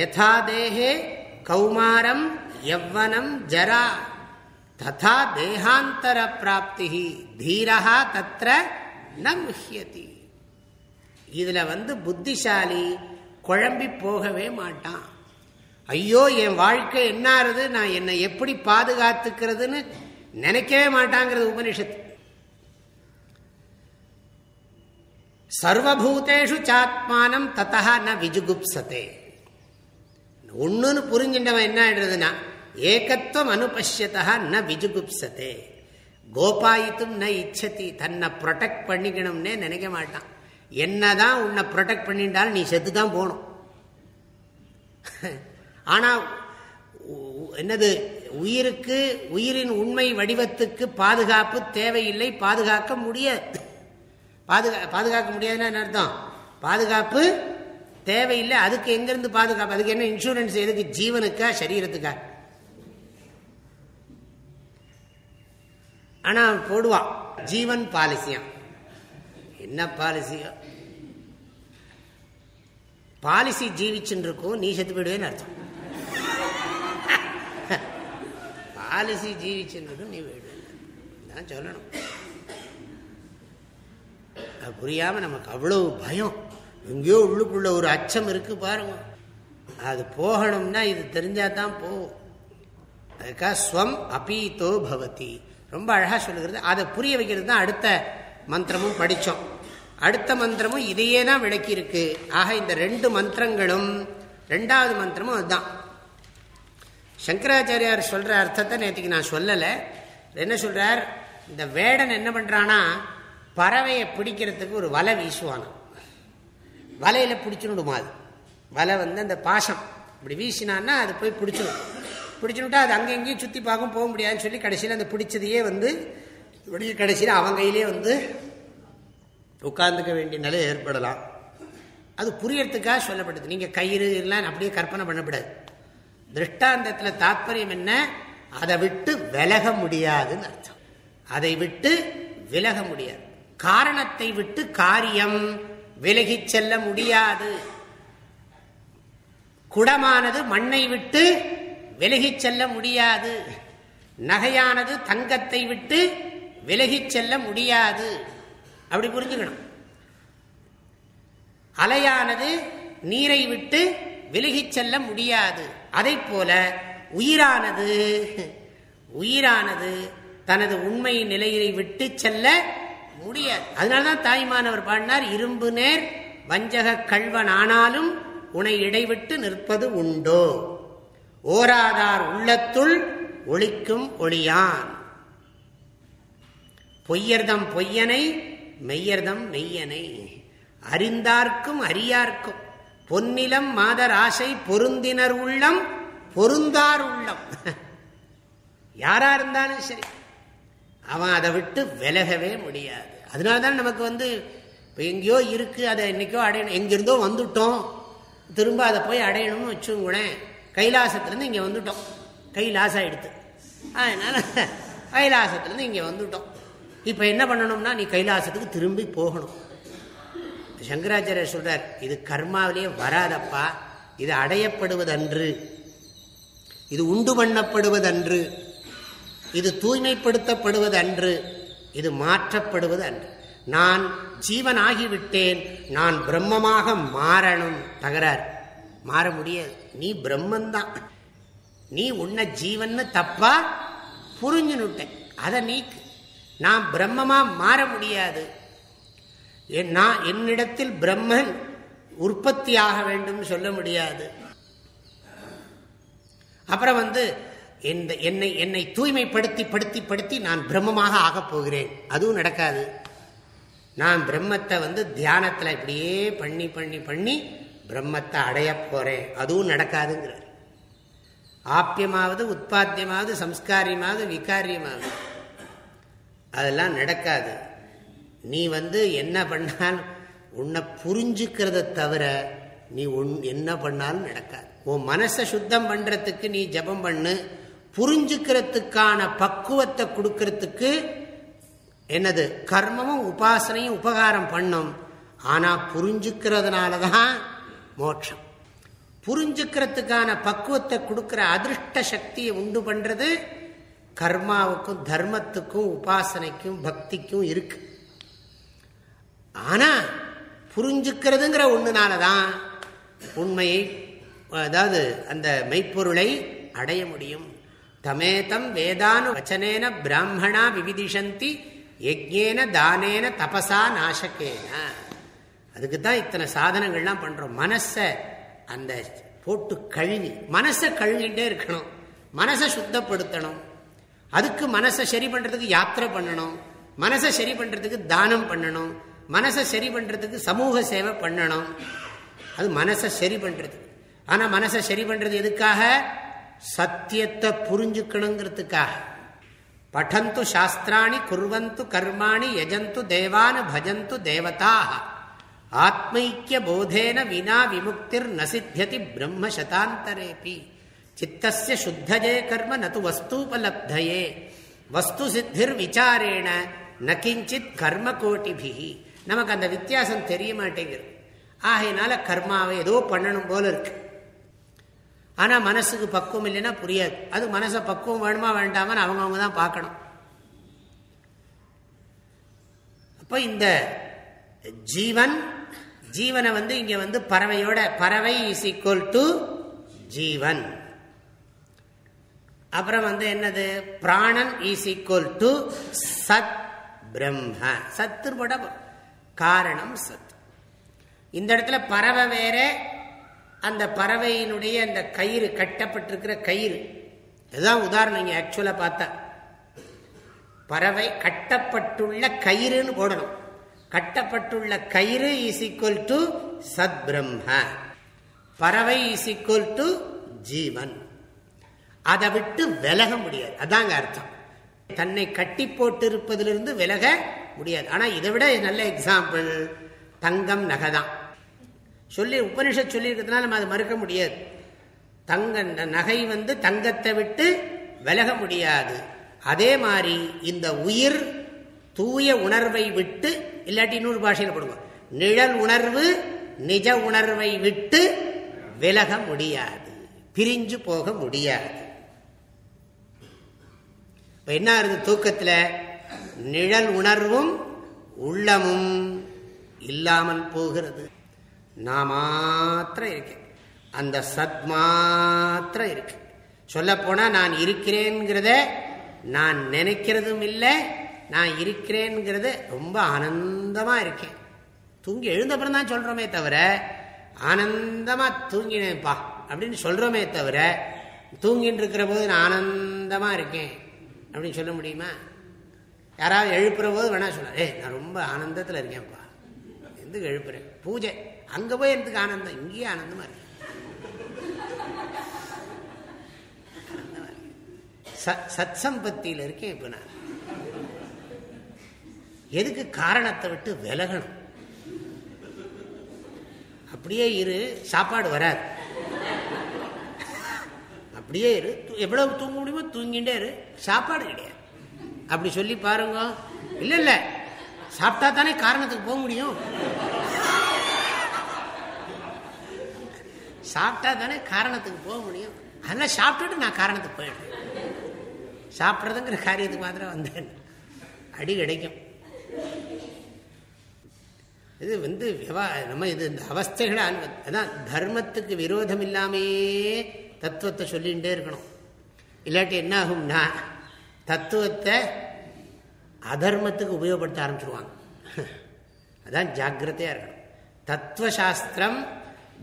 யதா தேகே கௌமாரம் யவ்வனம் ஜரா. ததா தேகாந்தர பிராப்தி தீரா தத்திர நுஹியதி இதுல வந்து புத்திசாலி குழம்பி போகவே மாட்டான். ஐயோ என் வாழ்க்கை என்னாருது? நான் என்னை எப்படி பாதுகாத்துக்கிறதுன்னு நினைக்கவே மாட்டாங்கிறது உபனிஷத்து. சர்வபூதேஷு சாத்மானம் தத்தா ந விஜுகுப்சதே. ஒன்றுன்னு புரிஞ்சின்றவன் என்ன ஆயிடுறதுன்னா ஏகத்துவம் அனுபஷ்யத்தா ந விஜுகுப்சதே. கோபாயித்தும் ந இச்சதி தன்னை ப்ரொடெக்ட் பண்ணிக்கணும்னே நினைக்க மாட்டான். என்னதான் உன்னை ப்ரொடெக்ட் பண்ணிட்டாலும் நீ செத்து தான் போகணும் ஆனால் என்னது உயிருக்கு உயிரின் உண்மை வடிவத்துக்கு பாதுகாப்பு தேவையில்லை பாதுகாக்க முடியாது. பாதுகா பாதுகாக்க முடியாதுன்னு என்ன அர்த்தம்? பாதுகாப்பு தேவையில்லை அதுக்கு எங்கிருந்து பாதுகாப்பு? அதுக்கு என்ன இன்சூரன்ஸ் எதுக்கு? ஜீவனுக்கா சரீரத்துக்கா? ஆனால் போடுவான். ஜீவன் பாலிசியா என்ன பாலிசியோ? பாலிசி ஜீவிச்சுன்னு இருக்கும் நீ செத்து போயிடுவேன்னு அர்த்தம். பாலிசி ஜீவிச்சுன்னு நீ போயிடுவேன் சொல்லணும். அது புரியாம நமக்கு அவ்வளவு பயம். எங்கேயோ உள்ளுக்குள்ள ஒரு அச்சம் இருக்கு பாருங்க. அது போகணும்னா இது தெரிஞ்சால் தான் போகும். அதுக்காக ஸ்வம் அபீதோ பவதி. ரொம்ப அழகா சொல்லுகிறது. அதை புரிய வைக்கிறது தான் அடுத்த மந்திரமும் படித்தோம். அடுத்த மந்திரமும் இதையே தான் விளக்கி இருக்கு ஆக இந்த ரெண்டு மந்திரங்களும் ரெண்டாவது மந்திரமும் அதுதான். சங்கராச்சாரியார் சொல்ற அர்த்தத்தை நேற்றுக்கு நான் சொல்லலை. என்ன சொல்றார்? இந்த வேடன் என்ன பண்றானா பறவையை பிடிக்கிறதுக்கு ஒரு வலை வீசுவான வலையில பிடிச்சுடுமா அது? வலை வந்து அந்த பாசம். இப்படி வீசினான்னா அது போய் பிடிச்சிடும். பிடிச்சுட்டா அது அங்கெங்கேயும் சுற்றி பார்க்கும் போக முடியாதுன்னு சொல்லி கடைசியில் அந்த பிடிச்சதையே வந்து இப்படி கடைசியில் அவங்க கையிலே வந்து உட்கார்ந்துக்க வேண்டிய நிலை ஏற்படலாம். அது புரியறதுக்காக சொல்லப்படுது நீங்கள் கயிறு எல்லாம் அப்படியே கற்பனை பண்ணக்கூடாது. திருஷ்டாந்தத்தில் தாற்பயம் என்ன? அதை விட்டு விலக முடியாதுன்னு அர்த்தம். அதை விட்டு விலக முடியாது. காரணத்தை விட்டு காரியம் விலகி செல்ல முடியாது. குடமானது மண்ணை விட்டு விலகி செல்ல முடியாது. நகையானது தங்கத்தை விட்டு விலகி செல்ல முடியாது. அப்படி புரிஞ்சுக்கணும். அலையானது நீரை விட்டு விலகி செல்ல முடியாது. அதை போல உயிரானது உயிரானது தனது உண்மை நிலையை விட்டு செல்ல முடியாது. அதனால்தான் தாய்மானவர் பாடினார் இரும்பு நேர் வஞ்சக கல்வன் ஆனாலும் உனை இடைவிட்டு நிற்பது உண்டோ? ஓராதார் உள்ளத்துள் ஒளிக்கும் ஒளியான். பொய்யர்தம் பொய்யனை மெய்யர்தம் மெய்யனை. அறிந்தார்க்கும் அறியார்க்கும். பொன்னிலம் மாதர் ஆசை பொருந்தினர் உள்ளம் பொருந்தார் உள்ளம். யாரா இருந்தாலும் சரி. அவன் அதை விட்டு விலகவே முடியாது. அதனால்தான் நமக்கு வந்து இப்போ எங்கேயோ இருக்கு அதை என்னைக்கோ அடையணும். எங்கிருந்தோ வந்துட்டோம். திரும்ப அதை போய் அடையணும்னு வச்சுங்களேன். கைலாசத்துலேருந்து இங்கே வந்துட்டோம். கைலாசம் எடுத்து. அதனால் கைலாசத்துலேருந்து இங்கே வந்துட்டோம். இப்போ என்ன பண்ணணும்னா நீ கைலாசத்துக்கு திரும்பி போகணும். சங்கராச்சாரியர் சொல்றார் இது கர்மாவிலேயே வராதப்பா இது அடையப்படுவதன்று. இது உண்டு பண்ணப்படுவதன்று. இது தூய்மைப்படுத்தப்படுவது அன்று இது மாற்றப்படுவது அன்று நான் ஜீவன் ஆகிவிட்டேன் நான் பிரம்மமாக மாறணும். தகராறு. மாற முடியாது. நீ பிரம்மந்தான். நீ உன்ன ஜீவன் தப்பா புரிஞ்சுனுட்ட அதை நீக்கு நான் பிரம்மமா மாற முடியாது. நான் என்னிடத்தில் பிரம்மன் உற்பத்தியாக வேண்டும் சொல்ல முடியாது. அப்புறம் வந்து இந்த என்னை என்னை தூய்மைப்படுத்தி படுத்தி படுத்தி நான் பிரம்மமாக ஆகப் போகிறேன். அதுவும் நடக்காது. நான் பிரம்மத்தை வந்து தியானத்தில் இப்படியே பண்ணி பண்ணி பண்ணி பிரம்மத்தை அடைய போகிறேன் அதுவும் நடக்காதுங்கிறார். ஆப்பியமாவது உற்பத்தியமாவது சம்ஸ்காரியமாவது விகாரியமாவது அதெல்லாம் நடக்காது. நீ வந்து என்ன பண்ணால் உன்னை புரிஞ்சுக்கிறத தவிர நீ உன் என்ன பண்ணாலும் நடக்காது. உன் மனசை சுத்தம் பண்றதுக்கு நீ ஜபம் பண்ணு. புரிஞ்சுக்கிறதுக்கான பக்குவத்தை கொடுக்கறதுக்கு என்னது? கர்மமும் உபாசனையும் உபகாரம் பண்ணும். ஆனா புரிஞ்சுக்கிறதுனால தான் மோட்சம். புரிஞ்சுக்கிறதுக்கான பக்குவத்தை கொடுக்கிற அதிர்ஷ்ட சக்தியை உண்டு பண்றது கர்மாவுக்கும் தர்மத்துக்கும் உபாசனைக்கும் பக்திக்கும் இருக்கு. ஆனா புரிஞ்சுக்கிறதுங்கிற ஒண்ணுனாலதான் உண்மையை அதாவது அந்த மெய்ப்பொருளை அடைய முடியும். தமேதம் வேதானு வச்சனேன பிராமணா விவிதிஷந்தி யஜ்யேன தானேன தபசா நாசக்கேன அதுக்கு தான் இத்தனை சாதனங்கள்லாம் பண்றோம். மனசை அந்த போட்டு கழுவி மனசை கழுவிட்டே இருக்கணும். மனசை சுத்தப்படுத்தணும். அதுக்கு மனசை சரி பண்றதுக்கு யாத்திரை பண்ணணும். மனசை சரி பண்றதுக்கு தானம் பண்ணணும். மனசை சரி பண்றதுக்கு சமூக சேவை பண்ணணும். அது மனசை சரி பண்றதுக்கு. ஆனா மனசை சரி பண்றது எதுக்காக? சத்தியத்தை புரிஞ்சுக்கணுங்கிறதுக்காக. படந்து சாஸ்திராணி குர்வந்து கர்மாணி யஜந்து தேவான் பஜந்து தேவதாக. ஆத்மைக்கிய போதேன வினா விமுக்திர் நசித்தியதி பிரம்ம சதாந்தரேபி. சித்தசிய சுத்தஜே கர்ம நது வஸ்தூபலப்தயே வஸ்து சித்திர் விசாரேண நகிஞ்சித் கர்ம கோட்டிபிகி நமக்கு அந்த வித்தியாசம் தெரிய மாட்டேங்கிறது ஆகையினால கர்மாவை ஏதோ பண்ணணும் போல இருக்கு. ஆனால் மனசுக்கு பக்குவம் இல்லைன்னா புரியாது. அது மனசை பக்குவம் வேணுமா வேண்டாமான்னு அவங்கவுங்க தான் பார்க்கணும். அப்போ இந்த ஜீவன் ஜீவனை வந்து இங்கே வந்து பறவையோட பறவை இஸ் ஈக்குவல் டு ஜீவன். அப்புறம் வந்து என்னது? பிராணன் இஸ் ஈக்குவல் டு சத் பிரம்ம. சத்து போட காரணம் சத். இந்த இடத்துல பறவை வேற அந்த பறவையினுடைய அந்த கயிறு கட்டப்பட்டிருக்கிற கயிறு. இதுதான் உதாரணம் இங்க ஆக்சுவலா பார்த்தா. பறவை கட்டப்பட்டுள்ள கயிறுன்னு போடணும். கட்டப்பட்டுள்ள கயிறு இஸ் ஈக்குவல் டு சத் பிரம்ம. பறவை இஸ் ஈக்குவல் டு ஜீவன். அதை விட்டு விலக முடியாது. அதாங்க அர்த்தம். தன்னை கட்டி போட்டு இருப்பதிலிருந்து விலக முடியாது. ஆனா இதை விட நல்ல எக்ஸாம்பிள் தங்கம் நகைதான். சொல்லி உபனிஷத் சொல்லியிருக்கிறதுனால நம்ம அதை மறுக்க முடியாது. தங்க நகை வந்து தங்கத்தை விட்டு விலக முடியாது. அதே மாதிரி இந்த உயிர் தூய உணர்வை விட்டு இல்லாட்டி இன்னொரு பாஷையில் போடுவோம் நிழல் உணர்வு நிஜ உணர்வை விட்டு விலக முடியாது. பிரிஞ்சு போக முடியாது. இப்போ என்ன இருந்தது தூக்கத்தில்? நிழல் உணர்வும் உள்ளமும் இல்லாமல் போகிறது. நான் மாத்திரம் இருக்கேன் அந்த சத் மாத்திரம் இருக்கு. சொல்லப்போனால் நான் இருக்கிறேங்கிறத நான் நினைக்கிறதும் இல்லை நான் இருக்கிறேங்கிறத ரொம்ப ஆனந்தமாக இருக்கேன் தூங்கி எழுந்தப்புறம் தான் சொல்கிறோமே தவிர ஆனந்தமாக தூங்கினேன்ப்பா அப்படின்னு சொல்கிறோமே தவிர தூங்கின்னு இருக்கிற போது நான் ஆனந்தமாக இருக்கேன். அப்படின்னு சொல்ல முடியுமா? யாராவது எழுப்புற போது வேணா சொல்லலாம். ஏ நான் ரொம்ப ஆனந்தத்தில் இருக்கேன்ப்பா. எதுக்கு எழுப்புறேன் பூஜை. அங்கே போய் எனக்கு ஆனந்தம். இங்கேயே ஆனந்தமா இருக்கு. சத் சம்பத்தியில் இருக்கேன் இப்போ நான். எதுக்கு காரணத்தை விட்டு விலகணும்? அப்படியே இரு சாப்பாடு வராது. அப்படியே இரு. எவ்வளவு தூங்க முடியுமோ தூங்கிட்டே இரு. சாப்பாடு கிடையாது அப்படி சொல்லி பாருங்க. இல்ல இல்ல. சாப்பிட்டா தானே காரணத்துக்கு போக முடியும். சாப்பிட்டா தானே காரணத்துக்கு போக முடியும். அதெல்லாம் சாப்பிட்டுட்டு நான் காரணத்துக்கு போயிடுறேன். சாப்பிட்றதுங்கிற காரியத்துக்கு மாத்திரம் வந்தேன். அடி கிடைக்கும். இது வந்து நம்ம இது இந்த அவஸ்தைகளை அதான் தர்மத்துக்கு விரோதம் இல்லாமையே தத்துவத்தை சொல்லிகிட்டே இருக்கணும். இல்லாட்டி என்ன ஆகும்னா தத்துவத்தை அதர்மத்துக்கு உபயோகப்படுத்த ஆரம்பிச்சிருவாங்க. அதான் ஜாக்கிரதையாக இருக்கணும். தத்துவசாஸ்திரம்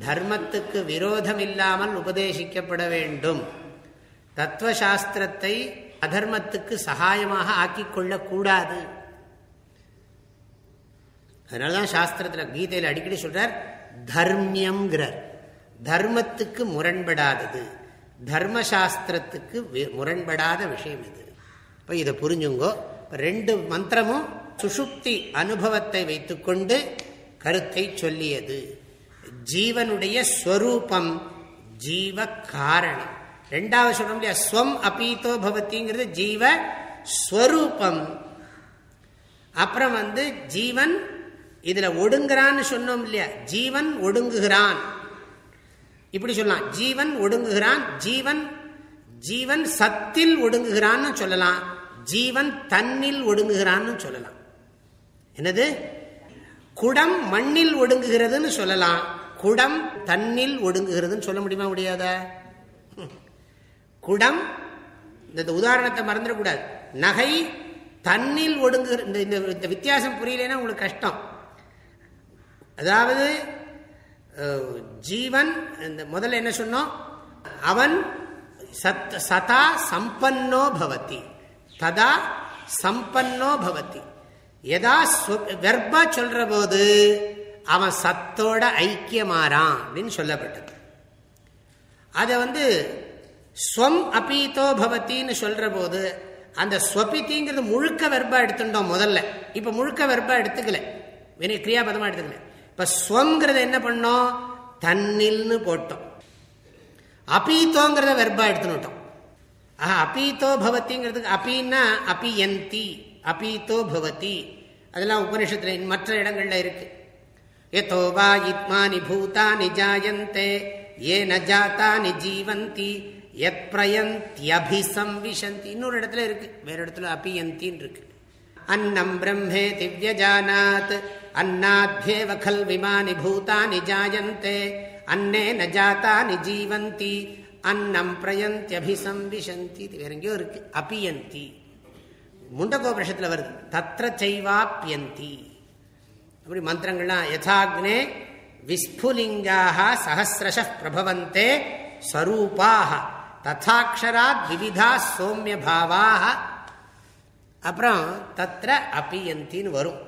தர்மத்துக்கு விரோதம் இல்லாமல் உபதேசிக்கப்பட வேண்டும். தத்துவசாஸ்திரத்தை அதர்மத்துக்கு சகாயமாக ஆக்கிக்கொள்ளக்கூடாது அதனாலதான் சாஸ்திரத்தில் கீதையில் அடிக்கடி சொல்றார் தர்மியம்ங்கிறார். தர்மத்துக்கு முரண்படாதது. தர்மசாஸ்திரத்துக்கு முரண்படாத விஷயம் இது. இப்போ இதை புரிஞ்சுங்கோ. ரெண்டு மந்திரமும் சுசுப்தி அனுபவத்தை வைத்துக்கொண்டு கருத்தை சொல்லியது. ஜீவனுடைய ஸ்வரூபம் ஜீவ காரணம். ரெண்டாவது சொல்ல முடியாது ஸ்வம் அபீத்தோ பவத்திங்கிறது ஜீவ ஸ்வரூபம். அப்புறம் வந்து ஜீவன் இதுல ஒடுங்குறான்னு சொன்னோம் இல்லையா? ஜீவன் ஒடுங்குகிறான். இப்படி சொல்லலாம். ஜீவன் ஒடுங்குகிறான் ஜீவன் ஜீவன் சத்தில் ஒடுங்குகிறான்னு சொல்லலாம். ஜீவன் தன்னில் ஒடுங்குகிறான்னு சொல்லலாம். என்னது? குடம் மண்ணில் ஒடுங்குகிறதுன்னு சொல்லலாம். குடம் தன்னில் ஒடுங்குகிறதுன்னு சொல்ல முடியுமா முடியாதா? குடம் இந்த உதாரணத்தை மறந்துடக்கூடாது. நகை தன்னில் ஒடுங்குகிற இந்த வித்தியாசம் புரியலன்னா உங்களுக்கு கஷ்டம். அதாவது ஜீவன் இந்த முதல்ல என்ன சொன்னோம்? அவன் சத் சதா சம்பன்னோ பவதி. ததா சம்பன்னோ பவதி. எதா வெர்பா சொல்ற போது அவன் சத்தோட ஐக்கியமாறான் அப்படின்னு சொல்லப்பட்டது. அதை வந்து ஸ்வம் அபீதோ பவத்தின்னு சொல்ற போது அந்த ஸ்வபித்திங்கிறது முழுக்க வெர்பா எடுத்துட்டோம் முதல்ல. இப்ப முழுக்க வெர்பா எடுத்துக்கல. வினை கிரியாபதமா எடுத்துக்கல. இப்ப ஸ்வங்கிறத என்ன பண்ணோம்? தன்னில்னு போட்டோம். அபீத்தோங்கிறத வெர்பா எடுத்துனுட்டோம் ஆஹா அபீத்தோ பவத்திங்கிறதுக்கு அப்பின்னா அபியந்தி அபீத்தோ பவதி. அதெல்லாம் உபனிஷத்துல மற்ற இடங்கள்ல இருக்கு. எதோ வா இத்மானி பூதானி ஜாயந்தே ஏ நஜாத்தானி ஜீவந்தி எத் பிரயந்தியபிசம்விசந்தி இன்னொரு இடத்துல இருக்கு. வேற இடத்துல அபியந்தின்னு இருக்கு. அன்னம் பிரம்மே திவ்யஜானாத் அன்னாத்யேவ கல் விமானி பூதானி ஜாயந்தே அன்னே ந ஜாத்தானி ஜீவந்தி அன்னம் பிரயந்தியபிசம்விசந்தி வேற எங்கேயோ இருக்கு அபியந்தி முண்டகோபனிஷத்துல வருது தத்திர செய்வாப்பியந்தி அப்படி மந்திரங்கள்லாம் யதாக்னே விஸ்புலிங்காக சஹசிரஷ பிரபவந்தே ஸ்வரூபாக ததாட்சராத் விவிதா சோமிய பாவாக அப்புறம் தத்திர அபியந்தின்னு வரும்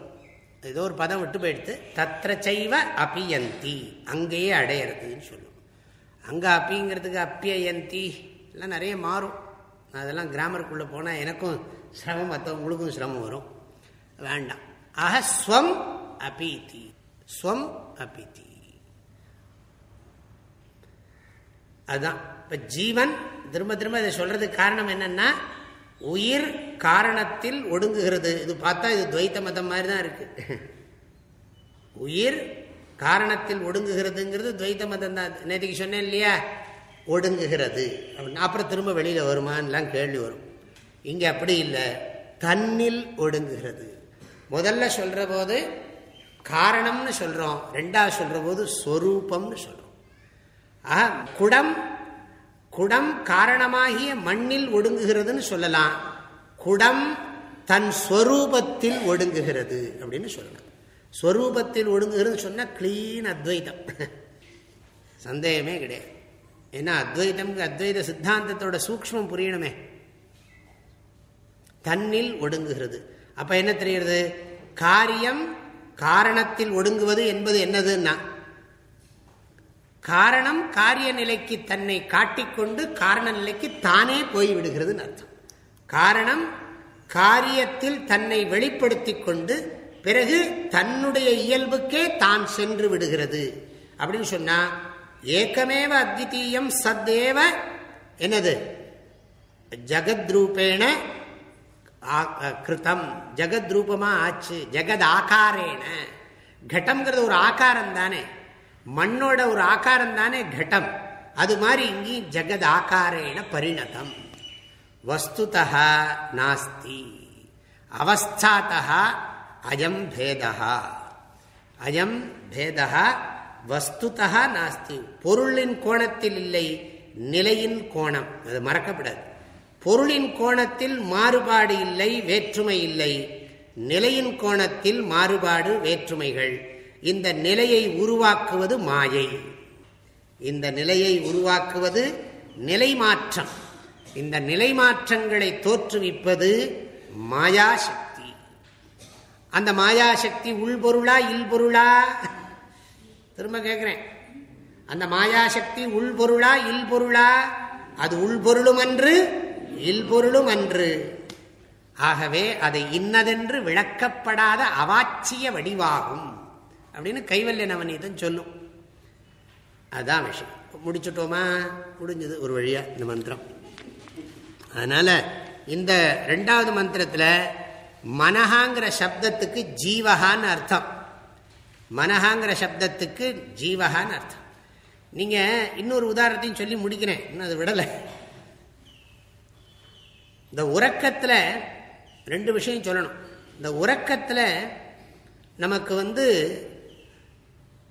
ஏதோ ஒரு பதம் விட்டு போயிடுத்து. தத்திர செய்வ அபியந்தி. அங்கேயே அடையிறதுன்னு சொல்லும். அங்கே அப்பிங்கிறதுக்கு அப்பியந்தி எல்லாம் நிறைய மாறும். அதெல்லாம் கிராமருக்குள்ளே போனால் எனக்கும் சிரமம் மற்றவங்களுக்கும் சிரமம் வரும். வேண்டாம். ஆக ஸ்வம் அபீதி. ஸ்வம் அபீதி. அதுதான் இப்போ ஜீவன் திரும்ப திரும்ப இதை சொல்கிறதுக்கு காரணம் என்னென்னா உயிர் காரணத்தில் ஒடுங்குகிறது. இது பார்த்தா இது துவைத்த மதம் மாதிரி தான் இருக்கு. உயிர் காரணத்தில் ஒடுங்குகிறதுங்கிறது துவைத்த மதம் தான். நேற்றுக்கு சொன்னேன் இல்லையா? ஒடுங்குகிறது. அப்புறம் திரும்ப வெளியில வருமானலாம் கேள்வி வரும். இங்க அப்படி இல்லை. தன்னில் ஒடுங்குகிறது. முதல்ல சொல்ற போது காரணம்னு சொல்றோம். ரெண்டாவது சொல்ற போது ஸ்வரூபம்னு சொல்றோம். குடம் குடம் காரணமாகிய மண்ணில் ஒடுங்குகிறதுன்னு சொல்லலாம். குடம் தன் ஸ்வரூபத்தில் ஒடுங்குகிறது அப்படின்னு சொல்லலாம் ஸ்வரூபத்தில் ஒடுங்குகிறது சொன்னா கிளீன் அத்வைதம். சந்தேகமே கிடையாது. ஏன்னா அத்வைதம் அத்வைத சித்தாந்தத்தோட சூக்மம் புரியணுமே. தன்னில் ஒடுங்குகிறது. அப்ப என்ன தெரிகிறது? காரியம் காரணத்தில் ஒடுங்குவது என்பது என்னதுன்னா காரணம் காரிய நிலைக்கு தன்னை காட்டிக்கொண்டு காரண நிலைக்கு தானே போய்விடுகிறதுன்னு அர்த்தம். காரணம் காரியத்தில் தன்னை வெளிப்படுத்தி கொண்டு பிறகு தன்னுடைய இயல்புக்கே தான் சென்று விடுகிறது. அப்படின்னு சொன்னா ஏக்கமேவ அத்விதீயம் சத்தேவ என்னது? ஜகத்ரூபேண கிருத்தம். ஜெகத் ரூபமா ஆச்சு. ஜெகத் ஆகாரேன கட்டம்ங்கிறது ஒரு ஆகாரம் தானே மண்ணோட ஒரு ஆகாரம் தானே கட்டம். அது மாதிரி இங்கேயும் ஜெகத் ஆகாரேன பரிணதம். வஸ்துதா நாஸ்தி. அவஸ்தாத்தா அயம் பேதா அயம் பேதா வஸ்துதா நாஸ்தி. பொருளின் கோணத்தில் இல்லை நிலையின் கோணம். அது மறக்கப்படாது. பொருளின் கோணத்தில் மாறுபாடு இல்லை வேற்றுமை இல்லை. நிலையின் கோணத்தில் மாறுபாடு வேற்றுமைகள். இந்த நிலையை உருவாக்குவது மாயை. இந்த நிலையை உருவாக்குவது நிலை மாற்றம் இந்த நிலை மாற்றங்களை தோற்றுவிப்பது மாயாசக்தி. அந்த மாயாசக்தி உள்பொருளா இல்பொருளா? திரும்ப கேட்கிறேன் அந்த மாயாசக்தி உள்பொருளா இல்பொருளா? அது உள்பொருளும் அன்று இல்பொருளும் அன்று ஆகவே அதை இன்னதென்று விளக்கப்படாத அவாச்சிய வடிவாகும். அப்படின்னு கைவல்ய நவநீதம் சொல்லும். அதுதான் விஷயம். முடிச்சுட்டோமா? முடிஞ்சது. ஒரு வழியா இந்த மந்திரம். அதனால இந்த ரெண்டாவது மந்திரத்தில் மனஹாங்கிற சப்தத்துக்கு ஜீவகான்னு அர்த்தம். மனஹாங்கிற சப்தத்துக்கு ஜீவகான்னு அர்த்தம். நீங்கள் இன்னொரு உதாரணத்தையும் சொல்லி முடிக்கிறேன். இன்னும் அதை விடலை. இந்த உறக்கத்தில் ரெண்டு விஷயம் சொல்லணும். இந்த உறக்கத்தில் நமக்கு வந்து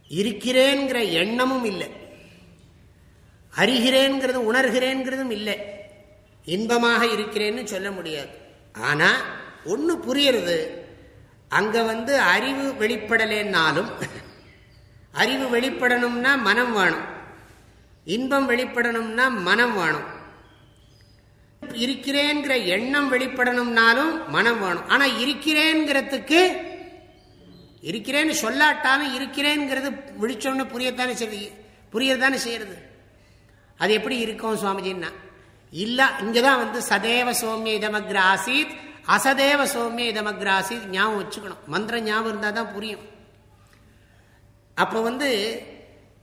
இருக்கிறேங்கிற எண்ணமும் இல்லை. அறிகிறேங்கிறது உணர்கிறேங்கிறதும் இல்லை. இன்பமாக இருக்கிறேன்னு சொல்ல முடியாது. ஆனால் ஒன்று புரியறது அங்கே வந்து அறிவு வெளிப்படலேன்னாலும் அறிவு வெளிப்படணும்னா மனம் வேணும். இன்பம் வெளிப்படணும்னா மனம் வேணும். இருக்கிறேங்கிற எண்ணம் வெளிப்படணும்னாலும் மனம் வேணும். ஆனால் இருக்கிறேங்கிறதுக்கு இருக்கிறேன்னு சொல்லாட்டாலும் இருக்கிறேங்கிறது விழிச்சோன்னு புரியத்தானே செய்யுது. புரியதானே செய்யறது அது எப்படி இருக்கும் சுவாமிஜின்னா? இல்ல இங்கதான் வந்து சதேவ சோமிய இதமக்ர ஆசீத் அசதேவ சோமிய இதமக்ர ஆசீத் ஞாபகம் வச்சுக்கணும். மந்திரம் ஞாபகம் இருந்தால் தான் புரியும். அப்போ வந்து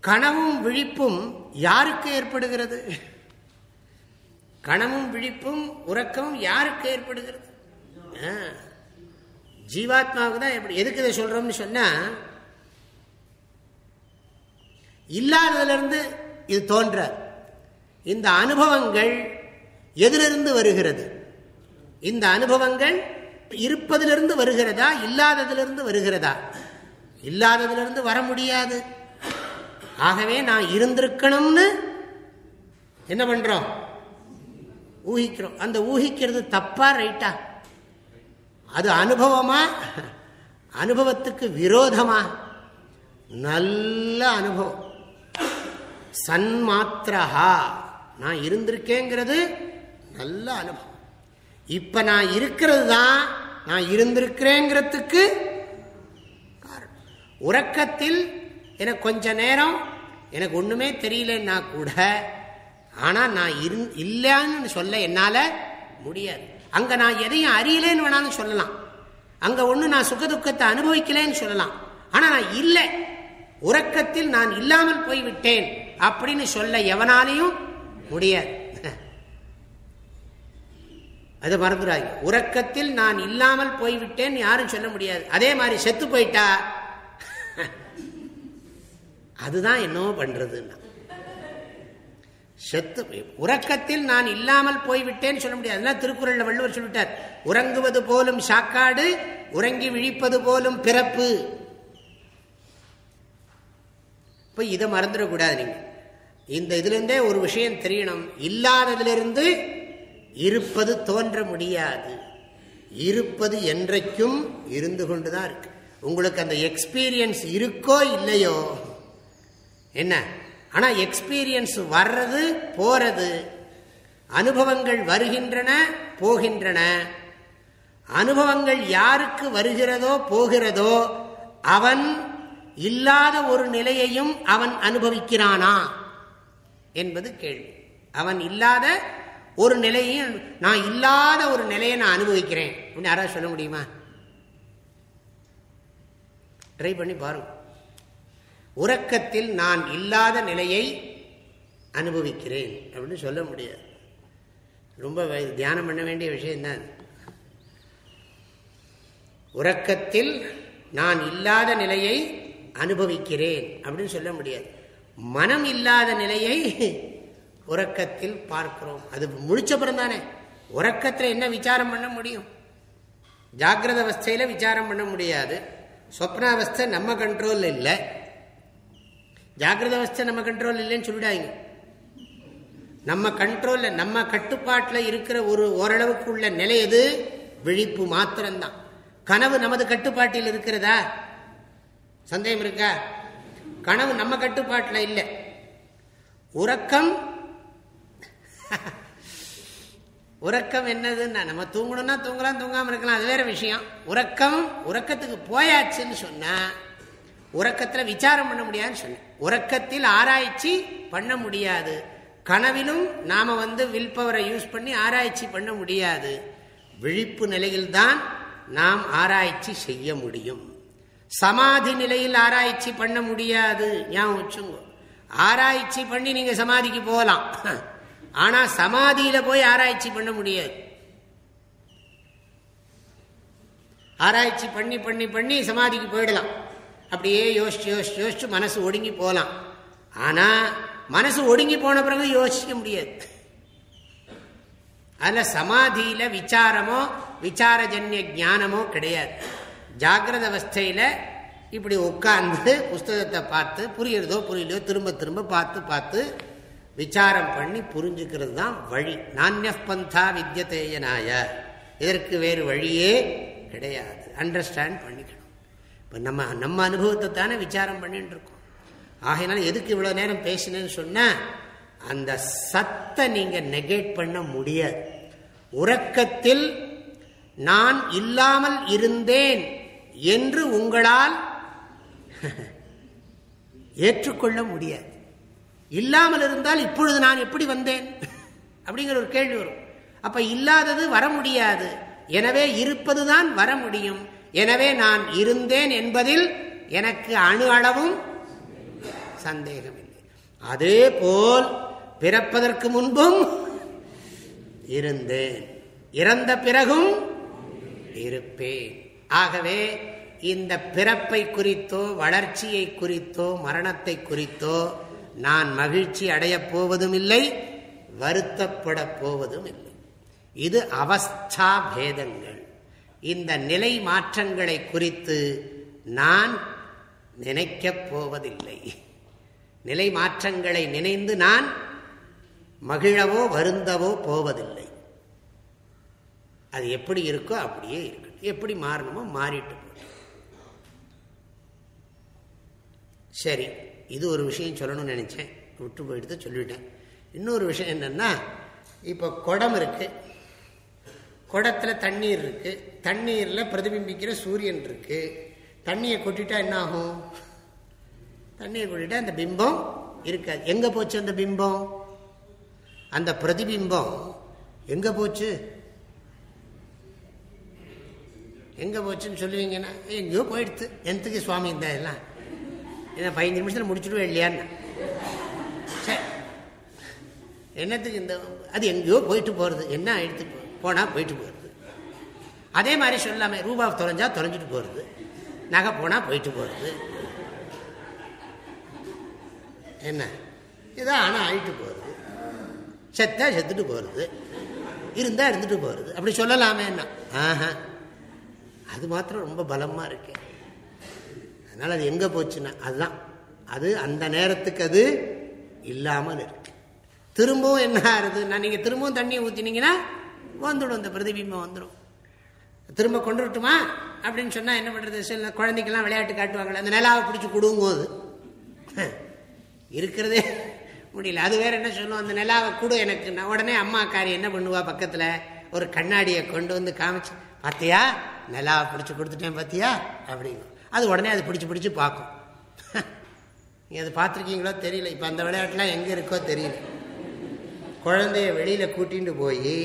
கனவும் விழிப்பும் யாருக்கு ஏற்படுகிறது? கனவும் விழிப்பும் உறக்கமும் யாருக்கு ஏற்படுகிறது? ஜீவாத்மாவுக்கு தான் எப்படி எதுக்கு இதை சொல்றோம்னு சொன்னா இல்லாததுலேருந்து இது தோன்ற இந்த அனுபவங்கள் எதிலிருந்து வருகிறது? இந்த அனுபவங்கள் இருப்பதிலிருந்து வருகிறதா இல்லாததிலிருந்து வருகிறதா? இல்லாததிலிருந்து வர முடியாது. ஆகவே நான் இருந்திருக்கணும்னு என்ன பண்றோம்? ஊகிக்கிறோம். அந்த ஊகிக்கிறது தப்பா ரைட்டா? அது அனுபவமா? அனுபவத்துக்கு விரோதமா? நல்ல அனுபவம். சன்மாத்திரஹா. நான் இருந்திருக்கேங்கிறது நல்ல அனுபவம். இப்ப நான் இருக்கிறது தான் நான் இருந்திருக்கிறேங்கிறதுக்கு உறக்கத்தில் எனக்கு கொஞ்ச நேரம் எனக்கு ஒண்ணுமே தெரியலன்னா கூட ஆனா நான் இல்லைன்னு சொல்ல என்னால முடியாது. அங்க நான் எதையும் அறியலேன்னு வேணாலும் சொல்லலாம். அங்க ஒண்ணு நான் சுகதுக்கத்தை அனுபவிக்கலன்னு சொல்லலாம். ஆனா நான் இல்லை. உறக்கத்தில் நான் இல்லாமல் போய்விட்டேன் அப்படின்னு சொல்ல எவனாலையும் முடியாது. அது மறந்துடாது உறக்கத்தில் நான் இல்லாமல் போய்விட்டேன் யாரும் சொல்ல முடியாது. அதே மாதிரி செத்து போயிட்டா? அதுதான் என்னவோ பண்றதுன்னா. செத்து உறக்கத்தில் நான் இல்லாமல் போய்விட்டேன்னு சொல்ல முடியாது. அதெல்லாம் திருக்குறள் வள்ளுவர் சொல்லிட்டார். உறங்குவது போலும் சாக்காடு உறங்கி விழிப்பது போலும் பிறப்பு. இப்போ இதை மறந்துடக்கூடாது நீங்க. இந்த இதுலேருந்தே ஒரு விஷயம் தெரியணும். இல்லாததிலிருந்து இருப்பது தோன்ற முடியாது. இருப்பது என்றைக்கும் இருந்து கொண்டுதான் இருக்கு. உங்களுக்கு அந்த எக்ஸ்பீரியன்ஸ் இருக்கோ இல்லையோ என்ன? ஆனால் எக்ஸ்பீரியன்ஸ் வர்றது போறது. அனுபவங்கள் வருகின்றன போகின்றன. அனுபவங்கள் யாருக்கு வருகிறதோ போகிறதோ அவன் இல்லாத ஒரு நிலையையும் அவன் அனுபவிக்கிறானா என்பது கேள்வி. அவன் இல்லாத ஒரு நிலையையும் நான் இல்லாத ஒரு நிலையை நான் அனுபவிக்கிறேன். அப்படின்னு யாராவது சொல்ல முடியுமா? ட்ரை பண்ணி பாருங்க. உறக்கத்தில் நான் இல்லாத நிலையை அனுபவிக்கிறேன் அப்படின்னு சொல்ல முடியாது. ரொம்ப தியானம் பண்ண வேண்டிய விஷயம்தான் உறக்கத்தில் நான் இல்லாத நிலையை அனுபவிக்கிறேன் அப்படின்னு சொல்ல முடியாது. மனம் இல்லாத நிலையை உறக்கத்தில் பார்க்கிறோம். அது முடிச்சப்புறம் தானே. உறக்கத்தில் என்ன விசாரம் பண்ண முடியும்? ஜாகிரத அவஸ்தையில் விசாரம் பண்ண முடியாது. சொப்னாவஸ்தை நம்ம கண்ட்ரோல் இல்லை. ஜாகிரத அவஸ்தை நம்ம கண்ட்ரோல் இல்லைன்னு சொல்லிடாங்க நம்ம கண்ட்ரோலில் நம்ம கட்டுப்பாட்டில் இருக்கிற ஒரு ஓரளவுக்கு உள்ள நிலை எது? விழிப்பு மாத்திரம்தான். கனவு நமது கட்டுப்பாட்டில் இருக்கிறதா? சந்தேகம் இருக்கா? கனவு நம்ம கட்டுப்பாட்டில் இல்லை. உறக்கம் உறக்கம் என்னதுன்னா நம்ம தூங்கணும்னா தூங்கலாம் தூங்காமல் இருக்கலாம் அது வேற விஷயம். உறக்கம் உறக்கத்துக்கு போயாச்சுன்னு சொன்னா உறக்கத்தில் விசாரம் பண்ண முடியாதுன்னு சொன்னேன். உறக்கத்தில் ஆராய்ச்சி பண்ண முடியாது. கனவிலும் நாம வந்து வில் பவரை யூஸ் பண்ணி ஆராய்ச்சி பண்ண முடியாது. விழிப்பு நிலையில்தான் நாம் ஆராய்ச்சி செய்ய முடியும். சமாதி நிலையில் ஆராய்ச்சி பண்ண முடியாது. ஞாபகம் வச்சுங்க. ஆராய்ச்சி பண்ணி நீங்க சமாதிக்கு போகலாம். ஆனா சமாதியில போய் ஆராய்ச்சி பண்ண முடியாது. ஆராய்ச்சி பண்ணி பண்ணி பண்ணி சமாதிக்கு போயிடலாம். அப்படியே யோசிச்சு யோசிச்சு யோசிச்சு மனசு ஒடுங்கி போகலாம் ஆனா மனசு ஒடுங்கி போன பிறகு யோசிக்க முடியாது. அதில் சமாதியில விசாரமோ விசாரஜன்ய ஜானமோ கிடையாது. ஜாகிரத அவஸ்தையில் இப்படி உட்கார்ந்து புஸ்தகத்தை பார்த்து புரியுறதோ புரியலையோ திரும்ப திரும்ப பார்த்து பார்த்து விசாரம் பண்ணி புரிஞ்சுக்கிறது தான் வழி. நானிய பந்தா வித்தியதேயனாய இதற்கு வேறு வழியே கிடையாது. அண்டர்ஸ்டாண்ட் பண்ணிக்கணும். இப்போ நம்ம நம்ம அனுபவத்தை தானே விசாரம் பண்ணிட்டு இருக்கோம் ஆகையினால எதுக்கு இவ்வளோ நேரம் பேசினேன்னு சொன்னால் அந்த சத்தை நீங்கள் நெகேட் பண்ண முடியாது. உறக்கத்தில் நான் இல்லாமல் இருந்தேன் என்று உங்களால் ஏற்றுக்கொள்ள முடியாது. இல்லாமல் இருந்தால் இப்பொழுது நான் எப்படி வந்தேன்? அப்படிங்கிற ஒரு கேள்வி வரும். அப்ப இல்லாதது வர முடியாது. எனவே இருப்பதுதான் வர முடியும். எனவே நான் இருந்தேன் என்பதில் எனக்கு அணு அளவும் சந்தேகம் இல்லை அதே போல் பிறப்பதற்கு முன்பும் இருந்தேன். இறந்த பிறகும் இருப்பேன். ஆகவே இந்த பிறப்பை குறித்தோ வளர்ச்சியை குறித்தோ மரணத்தை குறித்தோ நான் மகிழ்ச்சி அடையப் போவதும் இல்லை வருத்தப்பட போவதும் இல்லை இது அவஸ்தா பேதங்கள். இந்த நிலை மாற்றங்களை குறித்து நான் நினைக்கப் போவதில்லை. நிலை மாற்றங்களை நினைந்து நான் மகிழவோ வருந்தவோ போவதில்லை. அது எப்படி இருக்கோ அப்படியே இருக்கட்டும். எப்படி மாறணுமோ மாறிட்டு சரி இது ஒரு விஷயம் சொல்லணும்னு நினச்சேன். விட்டு போயிட்டு சொல்லிவிட்டேன் இன்னொரு விஷயம் என்னென்னா இப்போ குடம் இருக்குது குடத்தில் தண்ணீர் இருக்குது தண்ணீரில் பிரதிபிம்பிக்கிற சூரியன் இருக்குது தண்ணியை கொட்டிட்டா என்ன ஆகும் தண்ணியை கொட்டிட்டா அந்த பிம்பம் இருக்காது. எங்கே போச்சு அந்த பிம்பம்? அந்த பிரதிபிம்பம் எங்கே போச்சு? எங்கே போச்சுன்னு சொல்லுவீங்கன்னா எங்கேயோ போயிடுத்து. எந்தக்கு சுவாமி இந்த எல்லாம் ஏன்னா பதினஞ்சு நிமிஷத்தில் முடிச்சுடுவேன் இல்லையான்னு. சரி என்னத்துக்கு இந்த அது எங்கேயோ போயிட்டு போகிறது என்ன ஆயிடுத்து போனால் போயிட்டு போகிறது அதே மாதிரி சொல்லாமே ரூபா தொலைஞ்சா தொலைஞ்சிட்டு போகிறது நகை போனால் போயிட்டு போகிறது என்ன? இதான் ஆனால் ஆயிட்டு போகிறது செத்தா செத்துட்டு போகிறது இருந்தால் இருந்துட்டு போகிறது அப்படி சொல்லலாமே என்ன? ஆஹா. அது மாத்திரம் ரொம்ப பலமாக இருக்கு. அதனால் அது எங்கே போச்சுன்னா அதுதான். அது அந்த நேரத்துக்கு அது இல்லாமல் இருக்கு. திரும்பவும் என்ன ஆகுது நான் நீங்கள் திரும்பவும் தண்ணியை ஊற்றினீங்கன்னா வந்துடும் இந்த பிரதிபிம்பம் வந்துடும் திரும்ப கொண்டு விட்டுமா அப்படின்னு சொன்னால் என்ன பண்ணுறது சில குழந்தைக்கெல்லாம் விளையாட்டு காட்டுவாங்களே அந்த நிலாவை பிடிச்சி கொடுங்கும்போது. இருக்கிறதே முடியல. அது வேற என்ன சொல்லுவோம் அந்த நிலாவை கொடு எனக்கு. நான் உடனே அம்மா காரி என்ன பண்ணுவா பக்கத்தில்? ஒரு கண்ணாடியை கொண்டு வந்து காமிச்சு பார்த்தியா நிலாவை பிடிச்சி கொடுத்துட்டேன் பார்த்தியா அப்படிங்க அது உடனே அது பிடிச்சி பிடிச்சி பார்க்கும். நீங்கள் அது பார்த்துருக்கீங்களோ தெரியல. இப்போ அந்த விளையாட்டுலாம் எங்கே இருக்கோ தெரியல. குழந்தைய வெளியில் கூட்டிகிட்டு போய்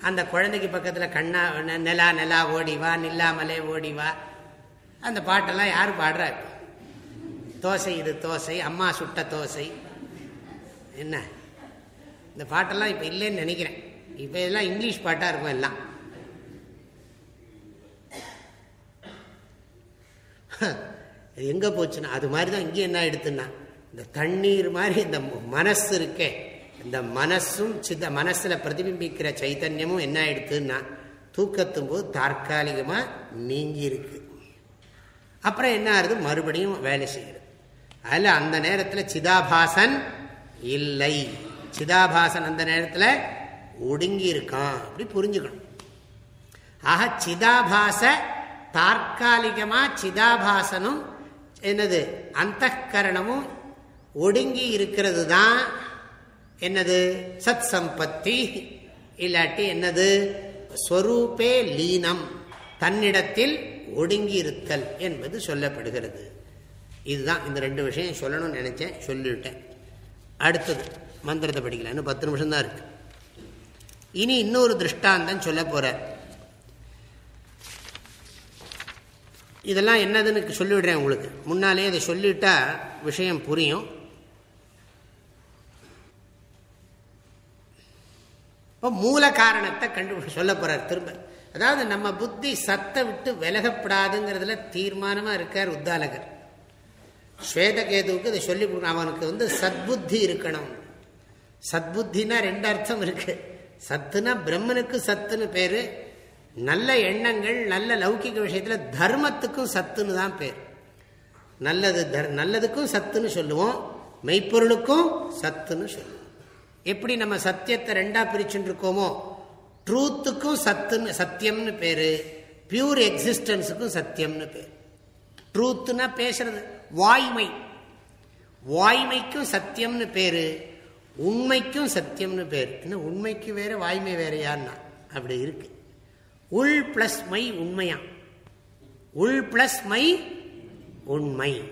அந்த குழந்தைக்கு பக்கத்தில் கண்ணா நிலா நிலா ஓடிவா நில்லாமலே ஓடிவா அந்த பாட்டெல்லாம் யார் பாடுறா இப்போ தோசை இது தோசை அம்மா சுட்ட தோசை. என்ன? இந்த பாட்டெல்லாம் இப்போ இல்லைன்னு நினைக்கிறேன். இப்போ இதெல்லாம் இங்கிலீஷ் பாட்டாக இருக்கும் எல்லாம். எங்கே போச்சுன்னா அது மாதிரி தான் இங்கே என்ன எடுத்துன்னா இந்த தண்ணீர் மாதிரி இந்த மனசு இருக்கே. இந்த மனசும் சித்த மனசில் பிரதிபிம்பிக்கிற சைத்தன்யமும் என்ன ஆயிடுத்துன்னா தூக்கத்தும் போது தற்காலிகமாக நீங்கி இருக்கு அப்புறம் என்ன ஆகுது? மறுபடியும் வேலை செய்யுது. அதில் அந்த நேரத்தில் சிதாபாசன் இல்லை. சிதாபாசன் அந்த நேரத்தில் ஒடுங்கி இருக்கான் அப்படி புரிஞ்சுக்கணும். ஆக சிதாபாச தற்காலிகமா சிதாபாசனும் என்னது? அந்த கரணமும் ஒடுங்கி இருக்கிறது தான் என்னது? சத் சம்பத்தி இல்லாட்டி என்னது? ஸ்வரூபே லீனம். தன்னிடத்தில் ஒடுங்கியிருத்தல் என்பது சொல்லப்படுகிறது. இதுதான் இந்த ரெண்டு விஷயம் சொல்லணும்னு நினைச்சேன். சொல்லிவிட்டேன் அடுத்தது மந்திரத்தை படிக்கல இன்னும் பத்து நிமிஷம் தான் இருக்கு. இனி இன்னொரு திருஷ்டாந்தம் சொல்ல போற. இதெல்லாம் என்னதுன்னு சொல்லிவிடுறேன் உங்களுக்கு. முன்னாலே அதை சொல்லிட்டா விஷயம் புரியும். இப்போ மூல காரணத்தை கண்டு சொல்ல போறார் திரும்ப. அதாவது நம்ம புத்தி சத்தை விட்டு விலகப்படாதுங்கிறதுல தீர்மானமாக இருக்கார் உத்தாலகர். ஸ்வேதகேதுவுக்கு இதை சொல்லி கொடுக்கணும். அவனுக்கு வந்து சத்புத்தி இருக்கணும். சத்புத்தினா ரெண்டு அர்த்தம் இருக்கு. சத்துனா பிரம்மனுக்கு சத்துன்னு பேரு. நல்ல எண்ணங்கள் நல்ல லௌகிக விஷயத்தில் தர்மத்துக்கும் சத்துன்னு தான் பேர். நல்லது நல்லதுக்கும் சத்துன்னு சொல்லுவோம். மெய்ப்பொருளுக்கும் சத்துன்னு சொல்லுவோம். எப்படி நம்ம சத்தியத்தை ரெண்டா பிரிச்சுட்டு இருக்கோமோ ட்ரூத்துக்கும் சத்துன்னு சத்தியம்னு பேரு. பியூர் எக்ஸிஸ்டன்ஸுக்கும் சத்தியம்னு பேர். ட்ரூத்துனா பேசுறது. வாய்மை. வாய்மைக்கும் சத்தியம்னு பேரு. உண்மைக்கும் சத்தியம்னு பேர். என்ன உண்மைக்கு வேற வாய்மை வேறையான்னா அப்படி இருக்கு. உள் பிளஸ் மை உண்மையா? உள் பிளஸ் மை உண்மை.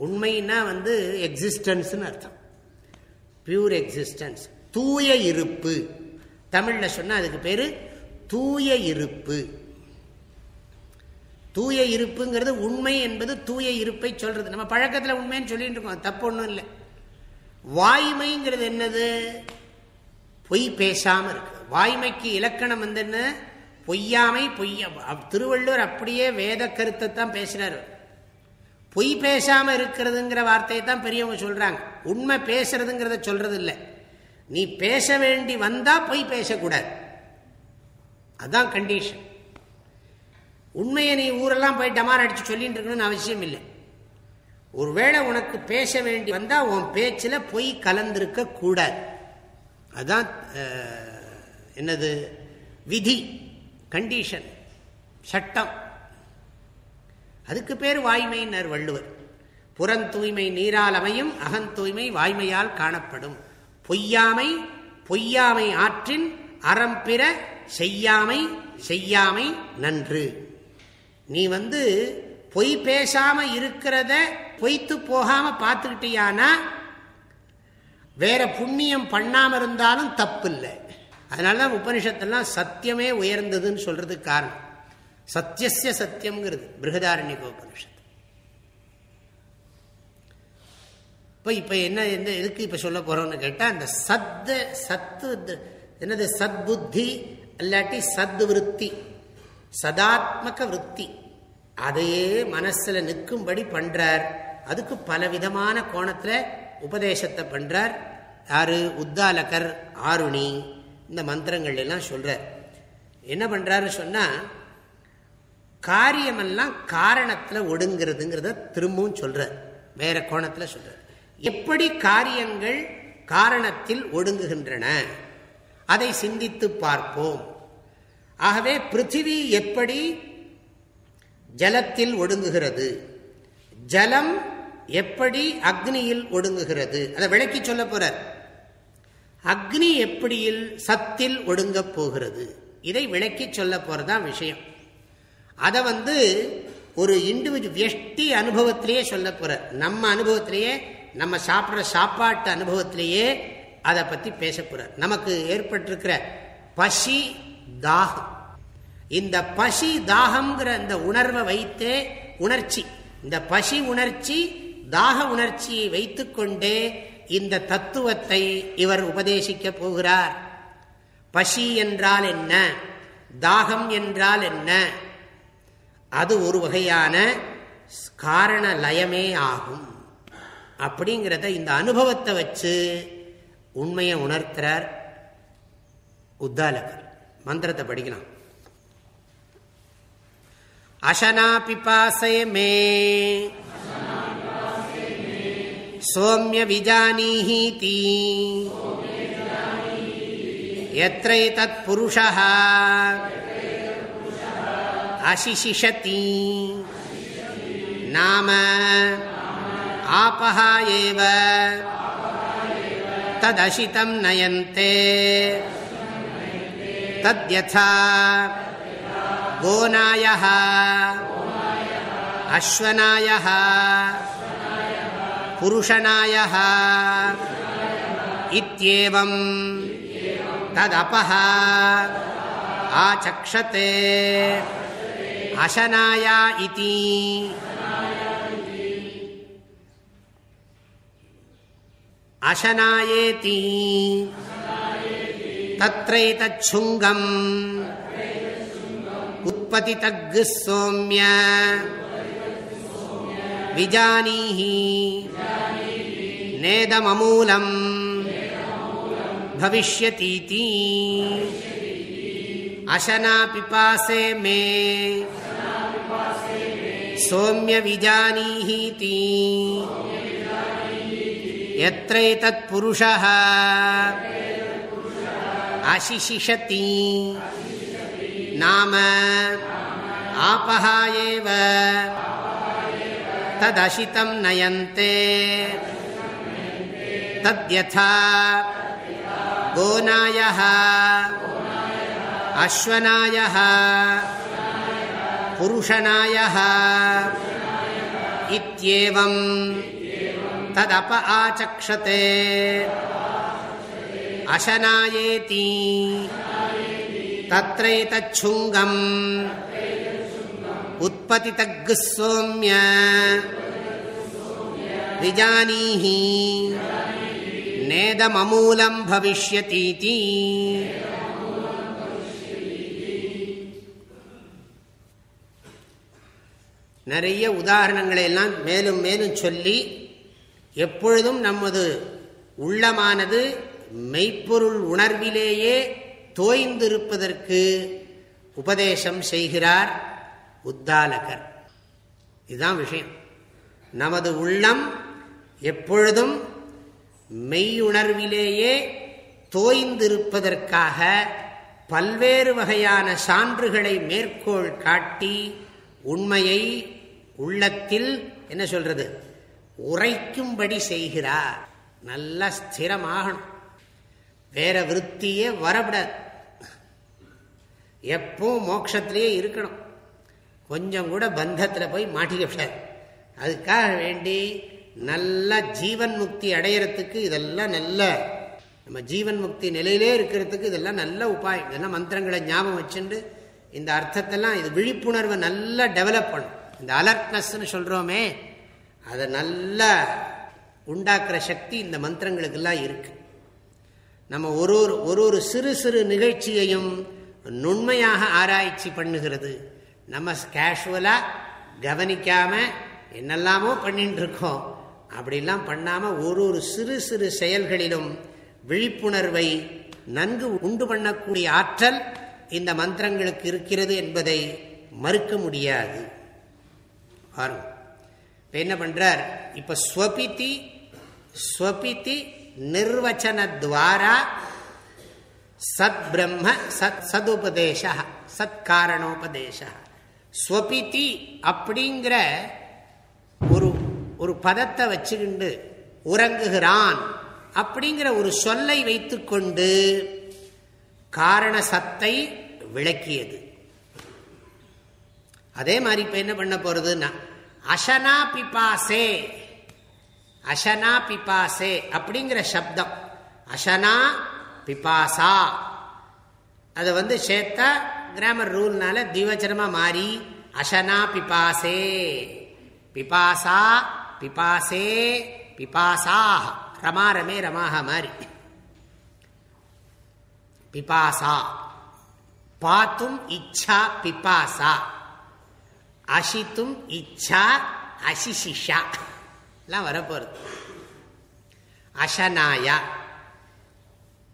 உண்மைன்னா வந்து எக்ஸிஸ்டன்ஸ்னு அர்த்தம். பியூர் எக்ஸிஸ்டன்ஸ் தூய இருப்பு. தமிழில் சொன்னால் அதுக்கு பேர் தூய இருப்பு. தூய இருப்புங்கிறது உண்மை என்பது தூய இருப்பை சொல்றது. நம்ம பழக்கத்தில் உண்மைன்னு சொல்லிட்டு இருக்கோம். தப்பு ஒன்றும் இல்லை. வாய்மைங்கிறது என்னது? பொய் பேசாம இருக்கு. வாய்மைக்கு இலக்கணம் வந்து என்ன? பொய்யாமை பொய்யா திருவள்ளுவர் அப்படியே வேத கருத்தை தான் பேசினார் பொய் பேசாம இருக்கிறதுங்கிற வார்த்தையை தான் பெரியவங்க சொல்றாங்க. உண்மை பேசுறதுங்கிறத சொல்றது இல்லை நீ பேச வேண்டி வந்தா பொய் பேசக்கூடாது. அதுதான் கண்டிஷன் உண்மையை நீ ஊரெல்லாம் போய் டமார் அடிச்சு சொல்லிட்டு இருக்கணும்னு அவசியம் இல்லை. ஒருவேளை உனக்கு பேச வேண்டி வந்தா உன் பேச்சில் பொய் கலந்திருக்க கூடாது. அதுதான் என்னது? விதி கண்டிஷன் சட்டம். அதுக்கு பேர் வாய்மையினர் வள்ளுவர். புறந்தூய்மை நீரால் அமையும் அகந்தூய்மை வாய்மையால் காணப்படும். பொய்யாமை பொய்யாமை ஆற்றின் அறம்பிற செய்யாமை செய்யாமை நன்று. நீ வந்து பொய் பேசாம இருக்கிறத பொய்த்து போகாம பார்த்துக்கிட்டியானா? வேற புண்ணியம் பண்ணாம இருந்தாலும் தப்பு இல்லை அதனாலதான் உபனிஷத்தெல்லாம் சத்தியமே உயர்ந்ததுன்னு சொல்றதுக்கு காரணம். சத்தியசிய சத்தியம்ங்கிறது பிருகதாரண்யக இப்போ இப்போ என்ன என்ன எதுக்கு இப்போ சொல்ல போகிறோம்னு கேட்டால் அந்த சத்த சத்து என்னது சத்புத்தி இல்லாட்டி சத்விருத்தி சதாத்மக விற்பி அதையே மனசில் நிற்கும்படி பண்ணுறார் அதுக்கு பல விதமான கோணத்தில் உபதேசத்தை பண்றார் யாரு உத்தாலகர் ஆருணி இந்த மந்திரங்கள் எல்லாம் சொல்கிறார் என்ன பண்றாரு சொன்னால் காரியமெல்லாம் காரணத்தில் ஒடுங்கிறதுங்கிறத திரும்பவும் சொல்றார் வேற கோணத்தில் சொல்றார் எப்படி காரியங்கள் காரணத்தில் ஒடுங்குகின்றன? அதை சிந்தித்து பார்ப்போம். ஆகவே பிருத்திவி எப்படி ஜலத்தில் ஒடுங்குகிறது? ஜலம் எப்படி அக்னியில் ஒடுங்குகிறது? அதை விளக்கி சொல்ல போறார் அக்னி எப்படியில் சத்தில் ஒடுங்க போகிறது? இதை விளக்கி சொல்ல போறதான் விஷயம். அதை வந்து ஒரு இண்டிவிஜுவல் வெஷ்டி அனுபவத்திலேயே சொல்ல போற. நம்ம அனுபவத்திலேயே நம்ம சாப்பிட்ற சாப்பாட்டு அனுபவத்திலேயே அதை பத்தி பேச போற. நமக்கு ஏற்பட்டிருக்கிற பசி தாகம். இந்த பசி தாகம்ங்கிற இந்த உணர்வை வைத்தே உணர்ச்சி இந்த பசி உணர்ச்சி தாக உணர்ச்சியை வைத்துக்கொண்டே இந்த தத்துவத்தை இவர் உபதேசிக்க போகிறார். பசி என்றால் என்ன? தாகம் என்றால் என்ன? அது ஒரு வகையான காரண லயமே ஆகும். அப்படிங்கிறத இந்த அனுபவத்தை வச்சு உண்மையை உணர்த்துறார் உத்தாலகர். மந்திரத்தை படிக்கலாம். அசனா பிபாசே மே. சோமிய விஜானீஹீதி எத்தைதத் புருஷா அசிஷிஷதி நாம आपः एव तदशितं नयन्ते तद्यथा गोनायः अश्वनायः पुरुषनायः इत्येवं तदपः आचक्षते अशनाया इति अशनायेति तत्रैतच्छुङ्गम् उत्पतितग् सोम्य विजानीहि नेदममूलम् भविष्यतीति अशना पिपासे मे सौम्य विजानीहीति यत्रैतत्पुरुषः। अशिशिषति नाम आपः एव तदशितं नयन्ते। तद्यथा गोनायः। अश्वनायः। புருஷனாய இத்தியேவம் ததப ஆச்சக்ஷதே அசனாயேதி தத்தைத்தச்சுங்கம் உற்பத்தி தக்கு சோமிய விஜானீஹி நேதமமூலம் பவிஷ்யதீதி நிறைய உதாரணங்களை எல்லாம் மேலும் மேலும் சொல்லி எப்பொழுதும் நமது உள்ளமானது மெய்ப்பொருள் உணர்விலேயே தோய்ந்திருப்பதற்கு உபதேசம் செய்கிறார் உத்தாலகர். இதுதான் விஷயம். நமது உள்ளம் எப்பொழுதும் மெய்யுணர்விலேயே தோய்ந்திருப்பதற்காக பல்வேறு வகையான சான்றுகளை மேற்கோள் காட்டி உண்மையை உள்ளத்தில் என்ன சொல்றது? உரைக்கும்படி செய்கிறார். நல்லா ஸ்திரமாகணும். வேற விற்த்தியே வரப்படாது. எப்பவும் மோட்சத்திலேயே இருக்கணும். கொஞ்சம் கூட பந்தத்தில் போய் மாட்டிக்கப்படாது அதுக்காக வேண்டி நல்ல ஜீவன் முக்தி அடையிறதுக்கு இதெல்லாம் நல்ல நம்ம ஜீவன் முக்தி நிலையிலே இருக்கிறதுக்கு இதெல்லாம் நல்ல உபாயம். இதெல்லாம் மந்திரங்களை ஞாபகம் வச்சுட்டு இந்த அர்த்தத்தெல்லாம் இது விழிப்புணர்வை நல்லா டெவலப் பண்ணும் இந்த அலர்ட்னஸ்ன்னு சொல்கிறோமே அதை நல்லா உண்டாக்குற சக்தி இந்த மந்திரங்களுக்கெல்லாம் இருக்கு. நம்ம ஒரு ஒரு ஒரு ஒரு சிறு சிறு நிகழ்ச்சியையும் நுண்மையாக ஆராய்ச்சி பண்ணுகிறது. நம்ம கேஷுவலாக கவனிக்காமல் என்னெல்லாமோ பண்ணிட்டு இருக்கோம். அப்படிலாம் பண்ணாமல் ஒரு ஒரு சிறு சிறு செயல்களிலும் விழிப்புணர்வை நன்கு உண்டு பண்ணக்கூடிய ஆற்றல் இந்த மந்திரங்களுக்கு இருக்கிறது என்பதை மறுக்க முடியாது. பாருங்க. இப்போ என்ன பண்ணுறார் இப்போ ஸ்வபிதி ஸ்வபிதி நிர்வச்சனத்வாரா சத் பிரம்ம சத் சதுபதேச சத் காரணோபதேச ஸ்வபிதி அப்படிங்கிற ஒரு ஒரு பதத்தை வச்சுக்கிண்டு உறங்குகிறான் அப்படிங்கிற ஒரு சொல்லை வைத்துக்கொண்டு காரண சத்தை விளக்கியது. அதே மாதிரி இப்ப என்ன பண்ண போறதுன்னா அசனா பிபாசே அசனா பிபாசே அப்படிங்கிற சப்தம். அசனா பிபாசா. அதை வந்து சேர்த்தா கிராமர் ரூல்னால திவச்சனமா மாறி அசனா பிபாசே பிபாசா பிபாசே பிபாசா ரமா ரமே ரமாக மாறி. பிபாசா. பாத்தும் இச்சா பிபாசா. அசித்தும் இச்சா அசிசிஷா. எல்லாம் வரப்போறது. அசநாயா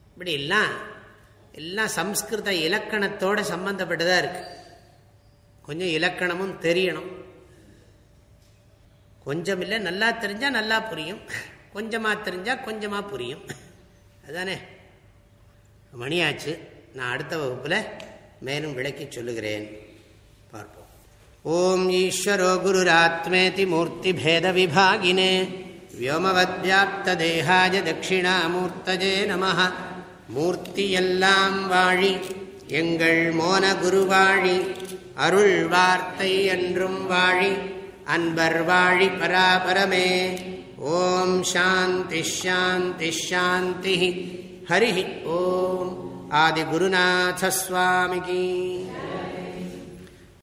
இப்படி எல்லாம் எல்லாம் சம்ஸ்கிருத இலக்கணத்தோட சம்பந்தப்பட்டதா இருக்கு. கொஞ்சம் இலக்கணமும் தெரியணும். கொஞ்சம் இல்லை நல்லா தெரிஞ்சா நல்லா புரியும். கொஞ்சமா தெரிஞ்சா கொஞ்சமா புரியும். அதுதானே மணியாச்சு நான் அடுத்த வகுப்பில் மேலும் விளக்கி சொல்லுகிறேன். ஓம் ஈஸ்வரோ குருராத்மேதி மூர்த்தி பேத விபாகினே வியோமவத்யாப்தேகாய தட்சிணாமூர்த்தஜே நம மூர்த்தியெல்லாம் வாழி எங்கள் மோன குருவாழி அருள் வார்த்தை என்றும் வாழி அன்பர் வாழி பராபரமே ஓம் சாந்தி ஷாந்தி ஷாந்தி ஹரி ஓம் ஆதிகுருநாசஸ்வாமிகி